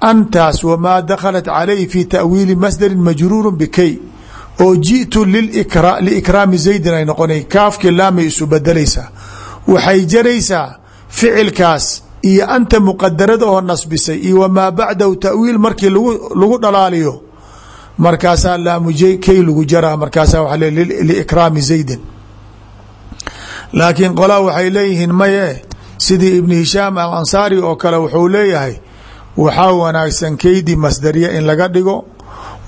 antaas wamaa dakhalat calayh fi ta'wiili masdari majruuru bikay oo jiئtu liikraami zaydin ay noqonay kaafkii laamay isu bedelaysaa waxay jaraysaa ficilkaas iyo anta muqadarada oo nasbisay iyo wamaa bacdahu ta'wiil markii lagu dhalaaliyo. Markaasaa laamuj kay lagu jaraa markaasaa waa liikraami zaydin laakiin qolaa waxay leeyihiin maye sidii ibn hishaam alansaari oo kale wuxuu leeyahay waxaa wanaagsan keydii masdariya in laga dhigo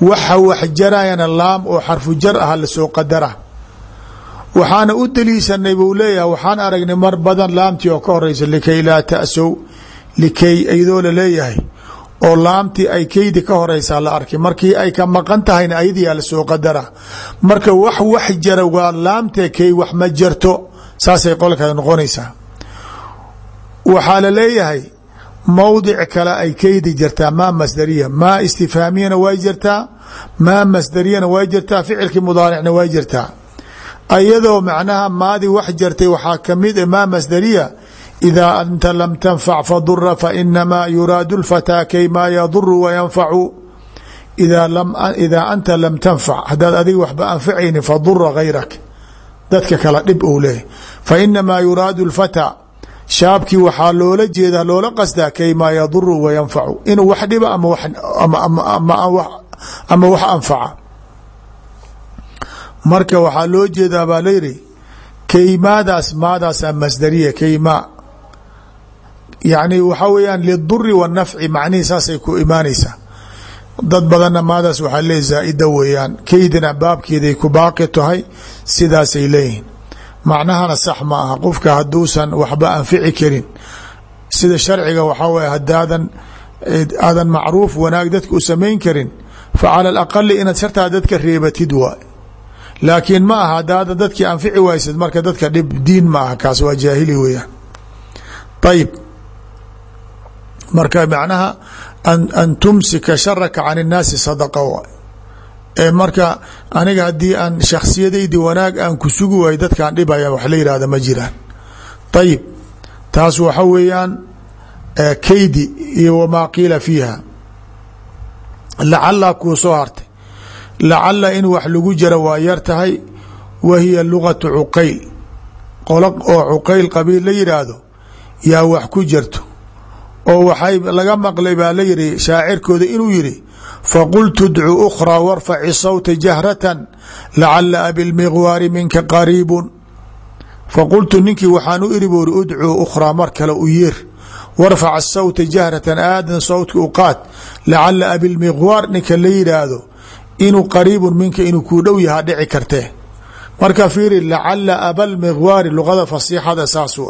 waxa wax jarayana laam oo xarfu jar ah la soo qadara. Waxaana u daliishanay buu leeyahay waxaan aragnay mar badan laamtii oo ka horeysa likay laa tasow likay iyadoo la leeyahay oo laamtii ay keydi ka horeysaa la arkay markii ay ka maqan tahayna ayadiyaa la soo qadara. Marka wax wax jara waa laamtee kay wax ma jarto saasay qolka noqonaysaa. Waxaa la leeyahay mowdic kale ay keydi jirtaa maa masdariya maa istifhaamiyana way jirtaa maa masdariyana way jirtaa ficilkii mudaaricna way jirtaa. Ayadoo macnaha maadi wax jartay waxaa ka mid a maa masdariya idaa anta lam tanfac fadura fainamaa yuraadu lfataa kay maa yaduru wayanfacu idaa anta lam tanfac haddaad adiga waxba anfacayni fadura gayrak dadka kala dhib ou leeyahy fainamaa yuraadu lfataa shaabkii waxaa loola jeedaa loola qasdaa kay maa yaduru wayanfacu inuu wax dhiba ama wax anfaca. Marka waxaa loo jeedaa baa layihi kaymaadaas maadaasa masdariya kaymaa yani waxaa weeyaan liduri wanafci macnihii saasay ku imaanaysaa. Dad badanna maadaas waxaa leeyahy zaaida weeyaan. Keydina baabkeeday ku baaqi tahay sidaasay leeyihiin macnahana sax ma aha. Qofka haduusan waxba anfici karin. Sida sharciga waxaa weye hadaadan aadan macruuf wanaag dadka u samayn karin fa cala alaqali inaad shartaa dadka reebatid waay. Laakiin ma aha hadaadan dadkii anfici waysad marka dadka dhib diin ma aha kaas waa jaahili weeyaan. Ayib marka macnaha an tumsika sharaka can innaasi sadaqa waay marka aniga haddii aan shaksiyadaydi wanaag aan ku sugi waayo dadkaan dhibaya wax la yihahda ma jiraan. Ayib taas waxa weeyaan keydi iyo wamaa qiila fiiha. Lacala kuu soo hartay. Lacala in wax lagu jara waa yar tahay wa hiya lugatu cuqayl. Qolo oo cuqayl qabiil la yidhaahdo yaa wax ku jirto. Oo waxay laga maqlay baa la yihi shaacirkooda inuu yihi faqultu dcu ukhrى warfaci sawta jahratan lacala abilmiqwaari minka qariibun faqultu ninkii waxaan u iri buuri udcuu ukhraa mar kale u yeer warfac sawta jahratan aadan sawtka u qaad lacala abilmiqwaar ninka la yidhaahdo inuu qariibun minka inuu kuu dhow yahaa dhici kartee marka fiiri lacala abalmiqwaari luqada fasiixada saas u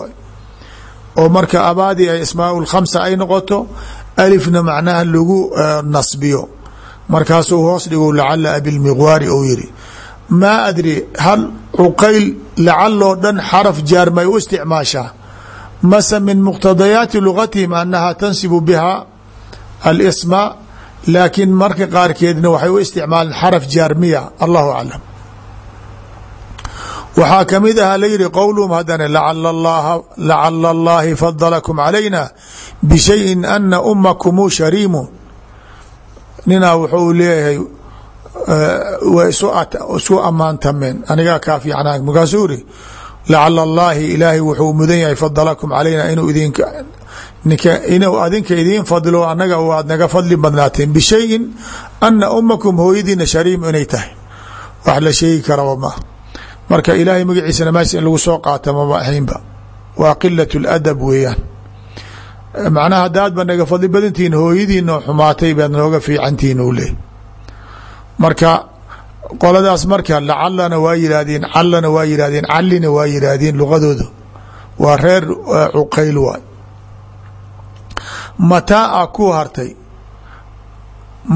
oo marka abaadii ay asmaa lkhamsa ay noqoto alifna macnaha lagu nasbiyo markaasuu hoos dhigo lacala abilmiqwaari ou yiri maa adri hal cuqayl lacaloo dhan xaraf jaar may u isticmaashaa? Mase min muqtadayaati lugatihim anaha tansibu biha alisma laakiin marka qaarkeedna waxay u isticmaaleen xaraf jaar miya. Allahu aclam. Waxaa ka mid aha la yihi qowluhum haddana lacala allahi fadalakum calayna bishayin ana umakumu shariimu ninaa wuxuu leeyahay way isu ammaantameen. Anigaa kaa fiicnaa. Markaasuu iri lacala allaahi ilaahay wuxuu mudan yahay fadalakum calayna inuu idinka inuu adinka idiin fadlo annaga waad naga fadli badnaateen. Bishayin ana umakum hooyadiina shariim inay tahay. Wax la sheegi karaba maa marka ilaahay magaciisana meesha in lagu soo qaata mama ahaynba waa qilat ladab weeyaan macnaha haddaadba naga fadli badantihiin hooyadiina xumaatay baad nooga fiicantihiin u leey. Marka qoladaas marka lacalana waa yidhaahdeen callana waa yidhahdeen callina waa yidhaahdeen luqadooda. Waa reer cuqayl waay mataa a ku hartay.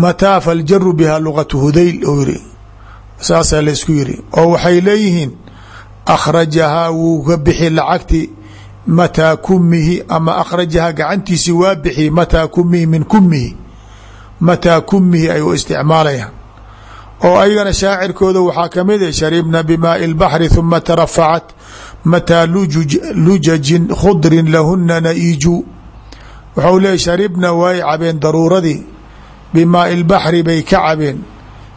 Mataa faljaru biha luqatu hudayl ou yiri. Saasaa laysku yiri. Oo waxay leeyihiin akhrajahaa wuu ka bixi lacagti mataa kumihi ama akhrajahaa gacantiisi waa bixi mataa kumihi min kumihi mataa kumihi ay u isticmaalayaan oo ayagana shaacirkooda waxaa ka mid a sharibna bimaai اlbaxri huma tarafacat mataa lujajin khudrin lahuna na'iiju. Waxau leeyay sharibna way cabeen daruuradii bimaai اlbaxri bay ka cabeen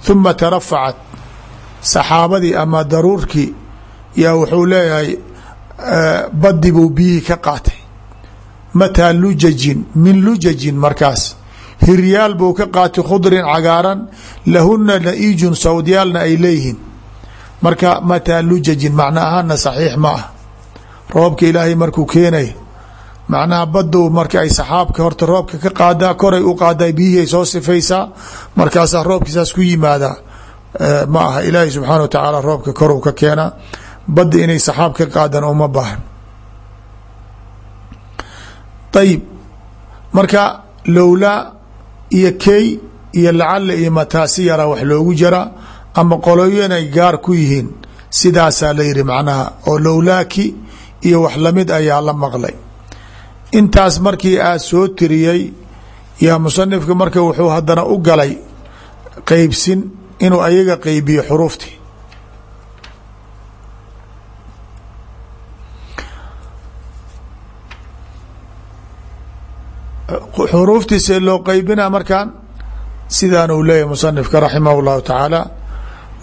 huma tarafacat. Saxaabadii ama daruurkii yaa wuxuu leeyahay badi buu biyihii ka qaatay. Mataa lujajin min lujajin markaas. Hiryaal buu ka qaatay khudrin cagaaran lahuna na'iijun sawdyaalna ay leeyihiin. Marka mataa lujajin macna ahaana ma ah roobka ilaahay markuu keenay macnaha badu marka ay saxaabka horta roobka ka qaadaa koray u qaadaa biyihii soo sifaysaa markaasaa roobkiisaas ku yimaadaa. Ma aha ilaahay subxaana wa tacaala roobka koruu ka keenaa badda inay saxaab ka qaadaan uma baahan. Ayib marka lowlaa iyo key iyo lacala iyo mataasi yaraa wax loogu jaraa ama qoloyanay gaar ku yihiin sidaasaa la yihi macnaha oo lowlaaki iyo wax la mid ayaa la maqlay. Intaas markii aad soo tiriyey yaa musanifka marka wuxuu haddana u galay qeybsin inuu ayaga qeybiyo xuruuftii xuruuftiise loo qeybina markan sidaan uu leeyahy musanifka raximah اllahu tacaala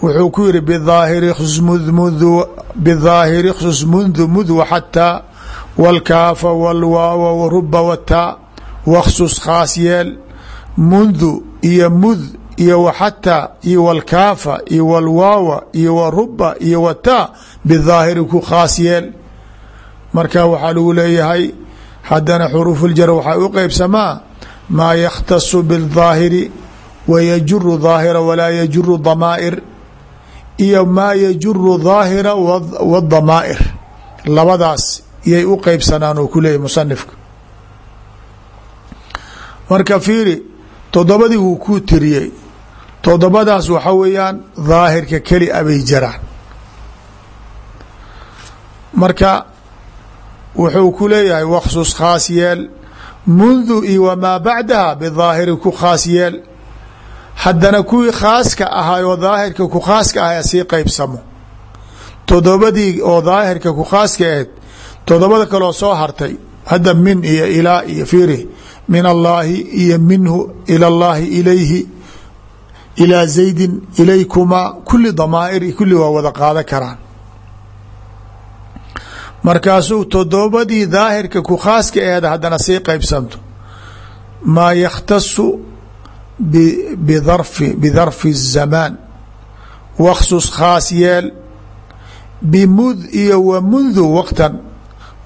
wuxuu ku yihi bاaahiri bاaahiri ksus mundu mud xataa wاlkaafa wاlwaawa wruba wtaa wksus khaas yeel mundu iyo mud iyo wxataa iyo wاlkaafa iyo wاlwaawa iyo wruba iyo wtaa bidaahiri ku khaas yeel marka waxaa lagu leeyahay haddana xuruuf اljar waxay u qeybsamaa maa yakhtasu bاdaahiri wayajuru daahira walaa yajuru damaa'ir iyo maa yajuru daahira wاdamaa'ir labadaas yay u qeybsanaan oo ku leeyahy musanifka marka fiiri toddobadii wuu kuu tiriyey toddobadaas waxa weeyaan daahirka keli a bay jaraan marka wuxuu ku leeyahay waksus khaas yeel mundu iyo wamaa bacdaha bidaahiri ku khaas yeel. Haddana kuwii khaaska ahay oo daahirka ku khaaska ahay sii qeybsamo toddobadii oo daahirka ku khaaska aheed toddobada kaloo soo hartay hadda min iyo ilaa iyo fiiri min allaahi iyo minhu ila اllahi ilayhi ilaa zaydin ilaykumaa kuli damaa'ir kulli waa wada qaada karaan markaasuu toddobadii daahirka ku khaaska aheed haddana sii qeybsanto maa yakhtasu bidarfi bidarfi الzamaan waksus khaas yeel bimud iyo wa mundu waqtan.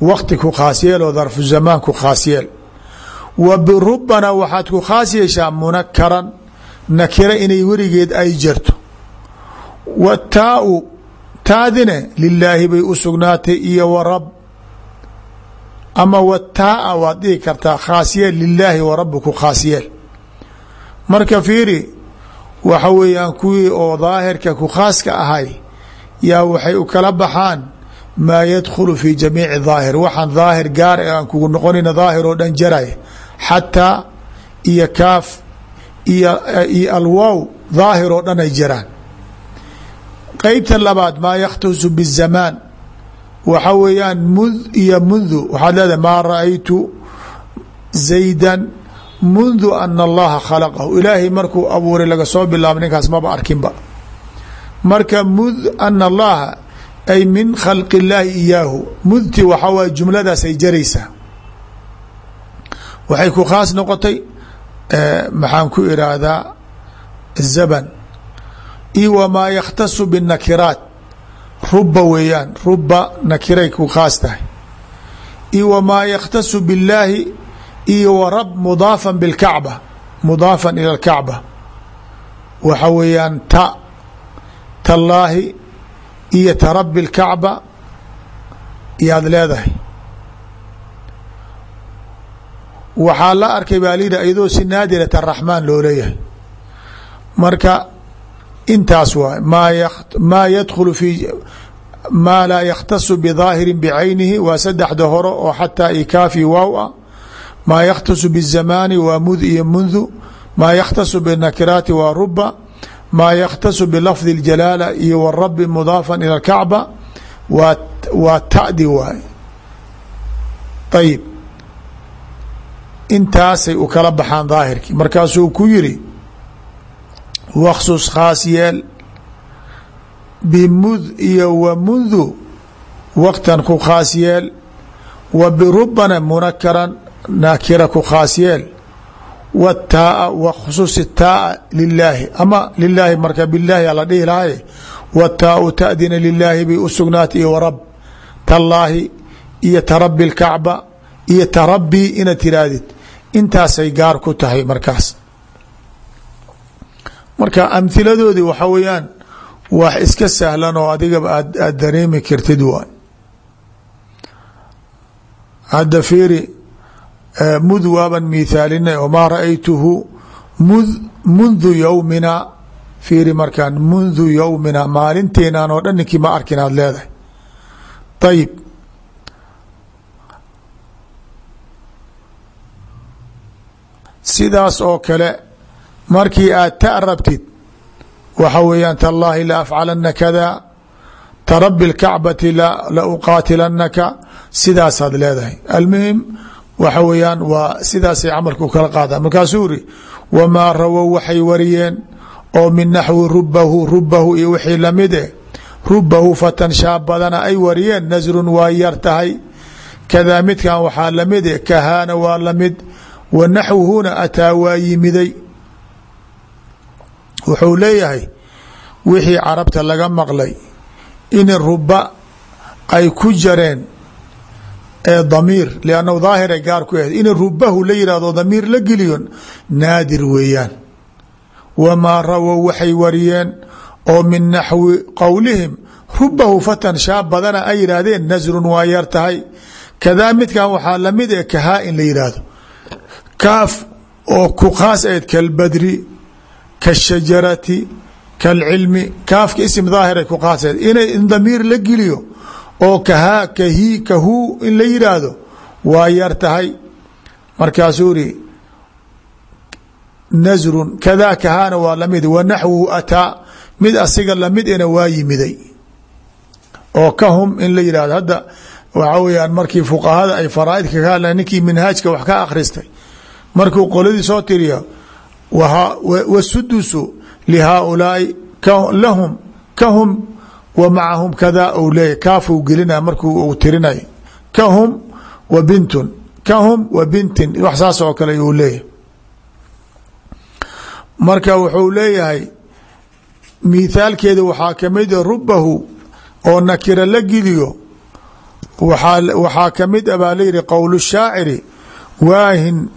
Waqti ku khaas yeel oo darfu zamaan ku khaas yeel. Wa birubana waxaad ku khaas yeeshaa munakaran nakira inay werigeed ay jarto wa taau taadine lilaahi bay u sugnaatay iyo wa rab ama wataaa waad dhihi kartaa khaas yeel lilaahi wa rabbi ku khaas yeel marka fiiri waxa weeyaan kuwii oo daahirka ku khaaska ahay yaa waxay u kala baxaan maa yadkhulu fi jamiici daahir. Waxaan daahir gaar aan kugu noqonayna daahir oo dhan jaray. Xataa iyo kaaf iyo alwow daahir oo dhan ay jiraan qeybta labaad maa yakhtasu bizamaan. Waxa weeyaan mud iyo mundu waxaad leedahay maa ra'aytu zaydan mundu ana allaha khalaqahu. Ilaahay markuu abuuray laga soo bilaabo ninkaas maba arkinba. Marka mud ana allaha ay min khalqi illaahi iyaahu. Mudti waxaa waye jumladaas ay jaraysaa. Waxay ku khaas noqotay maxaan ku iraahdaa zaban iyo wamaa yakhtasu binnakiraat ruba weeyaan ruba nakiray ku khaas tahay. Iyo wamaa yakhtasu billaahi iyo warab mudaafan bilkacba mudaafan ila alkacba waxa weeyaan ta tallaahi iyo tarabi lkacba yaad leedahay. Waxaa la arkay baa layidhi iyadoo si naadirat araxmaan loo leeyahay. Marka intaas waay maa yadkhulu fi maa laa yakhtasu bidaahirin bicaynihi waa saddexda hore oo xataa ikaafi waaw ah. Maa yakhtasu bizamaani waa mud iyo mundu. Maa yakhtasu binakiraati waa ruba maa yakhtasu bilafdi اljalaala iyo warabi mudaafan ila اlkacba waa waa tadi waay. Ayib intaasay u kala baxaan daahirkii. Markaasuu ku yiri waksus khaas yeel bimud iyo wa mundu waqtan ku khaas yeel wa birubana munakaran naakira ku khaas yeel wataaa wa khusuusi taaa lilaahi ama lilaahi marka bilaahi ala dhihi lahay wataau tadina lilaahi bay u sugnaatay iyo warab tallaahi iyo tarabi lkacba iyo tarabii inaad tiraahdid intaasay gaar ku tahay markaas marka amhiladoodii waxa weeyaan wax iska sahlan oo adigaba aad aad dareemi kartid waay hadda fiiri mud waaban miithaalinay omaa ra'aytuhu mud mundu yowmina fiiri markaan mundu yowmina maalinteenaan oo dhan ninkii ma arkin leedahay. Ayib sidaas oo kale markii aad ta rabtid waxa weeyaan tallaahi la afcalana kada tarabi lkacbati la uqaatilanaka sidaasaad leedahay. Almuhim waxa weeyaan waa sidaasay camalku kala qaada markaasuu iri wamaa rawow waxay wariyeen oo min naxwi rubahu rubahu iyo wixii la mid eh rubahu fatan badana ay wariyeen nasrun waa yar tahay. Kadaa midkan waxaa la mid eh kahaana waa la mid wa naxwuhuna ataa waa yimiday wuxuu leeyahay wixii carabta laga maqlay in ruba ay ku jareen ee damiir liannahu daahiray gaar ku ahayd. In rubahu la yihahdo damiir la geliyo naadir weeyaan. Wamaa rawow waxay wariyeen oo min naxwi qowlihim rubahu fatan shaab badana ay yidhaahdeen nasrun waa yar tahay. Kadaa midkan waxaa la mid e kahaa in la yidhaahdo kaaf oo ku khaas ayd kalbadri kaashajarati kaalcilmi kaafka isim daahiray ku ayd inay in damiir la geliyo oo kahaa kahi kahuu in la yidhaahdo waa yar tahay markaasuu nasrun kadaa kahaana waa la mid wa naxwuhu ataa mid asiga la mid ina waa yimiday oo kahum in la yidhahdo hadda waxaa weyaan markii fuqahada ay faraaidka ka hadla ninkii minhaajka wax ka akhristay markuu qoladii soo tiriya wasudusu lihaaulaai lahum kahum wa macahum kadaa ou leeyahy kaafuu gelina markuu u tirinay. Kahum wa bintun kahum wa bintin wax saas oo kale uu leeyahay marka wuxuu leeyahay mithaalkeeda waxaa ka mid rubahu oo nakira la geliyo waxaa ka mid a baa layihi qowl shaaciri waahin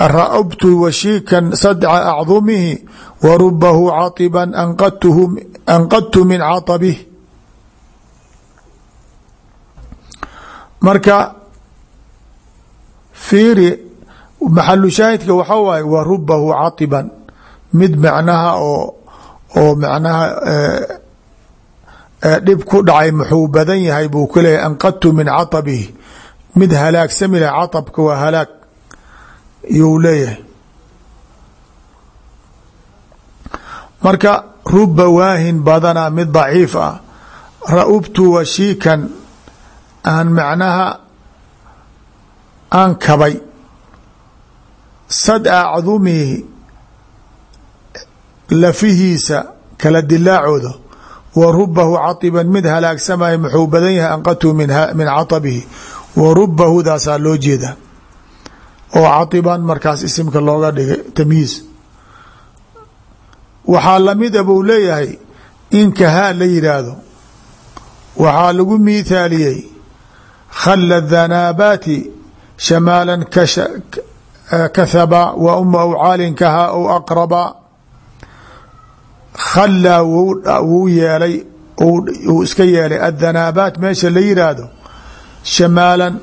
ra-btu washiikan sadca acdumihi wa rubahu caiba anqadtu min caabih marka fiiri maxalu shaahidka waxa waaye wa rubahu caiban mid macnaha oo oo macnaha dhib ku dhacay muxuu badan yahay buu ku leeyahy anqadtu min caabihi mid halaagsami laha caabka waa halaag yuu leeyahay. Marka ruba waahin badana mid daciif ah. Ra'ubtu washiikan aan macnaha aan kabay. Sad acdumihi lafihiisa kala dilaacooda wa rubahu caiban mid halaagsamaya muxuu badan yahay anqadtu min caabihi wa rubahu daasaa loo jeeda oo catiban markaas isimka looga dhigay tamyiiz waxaa la mid a buu leeyahay in kahaa la yidhaahdo waxaa lagu miithaaliyey khalla dhanaabaati shamaala kathaba wa uma awcaalin kahaa ou aqraba. Khallaa wuu yeelay uu iska yeelay. Adhanaabaat meesha la yidhaahdo shamaalan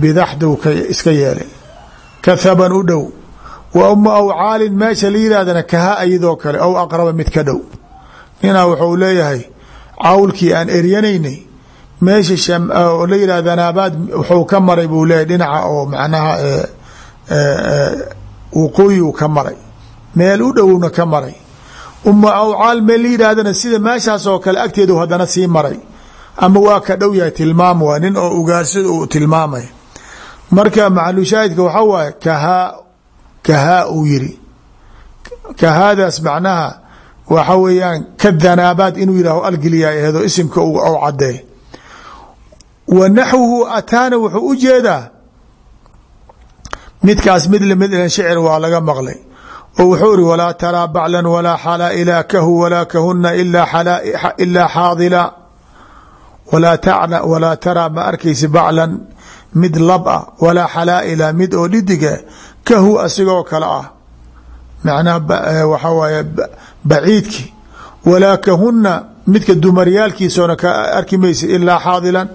bidaxduu iska yeelay kathaban u dhow. Wa uma awcaalin meesha la yidhahdana kahaa iyadoo kale ow aqraba mid ka dhow. Ninaa wuxuu leeyahay cawlkii aan eryanaynay meesha la yihah dhanaabaad wuxuu ka maray buu leeyahy dhinaca oo macnaha waqooyiu ka maray. Meel u dhowna ka maray. Uma awcaal meel la yidhaahdana sida meeshaas oo kale agteedu haddana sii maray. Ama waa ka dhow yahay tilmaam waa nin oo ugaarsida uu tilmaamay marka maxalushaahidka waxaa waaye kahaa kahaa uu yiri kahaadaas macnaha waxa weeyaan ka dhanaabaad inuu yidhaaho algeliyaa ehedo isimka ou cadee wa naxwuhu ataana wuxuu u jeedaa midkaas mid la mid ilan shicir waa laga maqlay. Oo wuxuu iri walaa taraa baclan walaa xalaaila kahu walaa kahuna ilaa xaadila. Walaa taraa ma arkaysi baclan mid lab ah walaa xalaaila mid oo dhidiga kahu asigoo kale ah. Macnaha waxaa waaye baciidki. Walaa kahuna midka dumaryaalkiisoona ka arki maysid ilaa xaadilan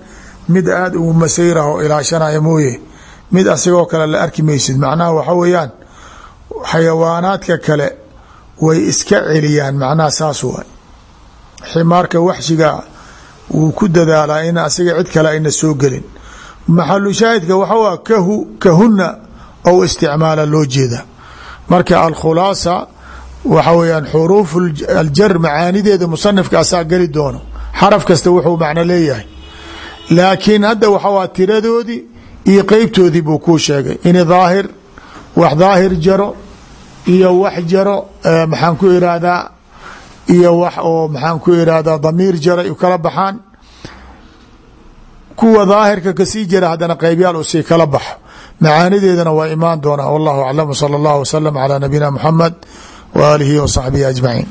mid aada ugu masayrah oo ilaashanaya mooye. Mid asigoo kale la arki maysid. Macnaha waxa weeyaan xayawaanaadka kale way iska celiyaan macnaha saas waay ximaarka waxshiga wuu ku dadaalaa in asiga cid kale ayna soo gelin maxalu shaahidka waxaa kahu kahuna ou isticmaala loo jeeda. Marka alkhulaasa waxa weyaan xuruuf aljar macaanideeda musanifka asaa geli doono. Xaraf kasta wuxuu macno leeyahay. Laakiin hadda waxaa tiradoodii iyo qeybtoodii buu kuu sheegay. In daahir wax daahir jaro iyo wax jaro maxaan ku irahdaa iyo wax oo maxaan ku irahdaa damiir jara kala baxaan kuwa daahirka ka sii jira hadana qeybyaal u sii kala baxo. Macaanideedana waa imaan doona wallahu aclam. Sala allah wasalam calaa nabiyina muxamed wa aalihi wa saxbihi ajmaciin.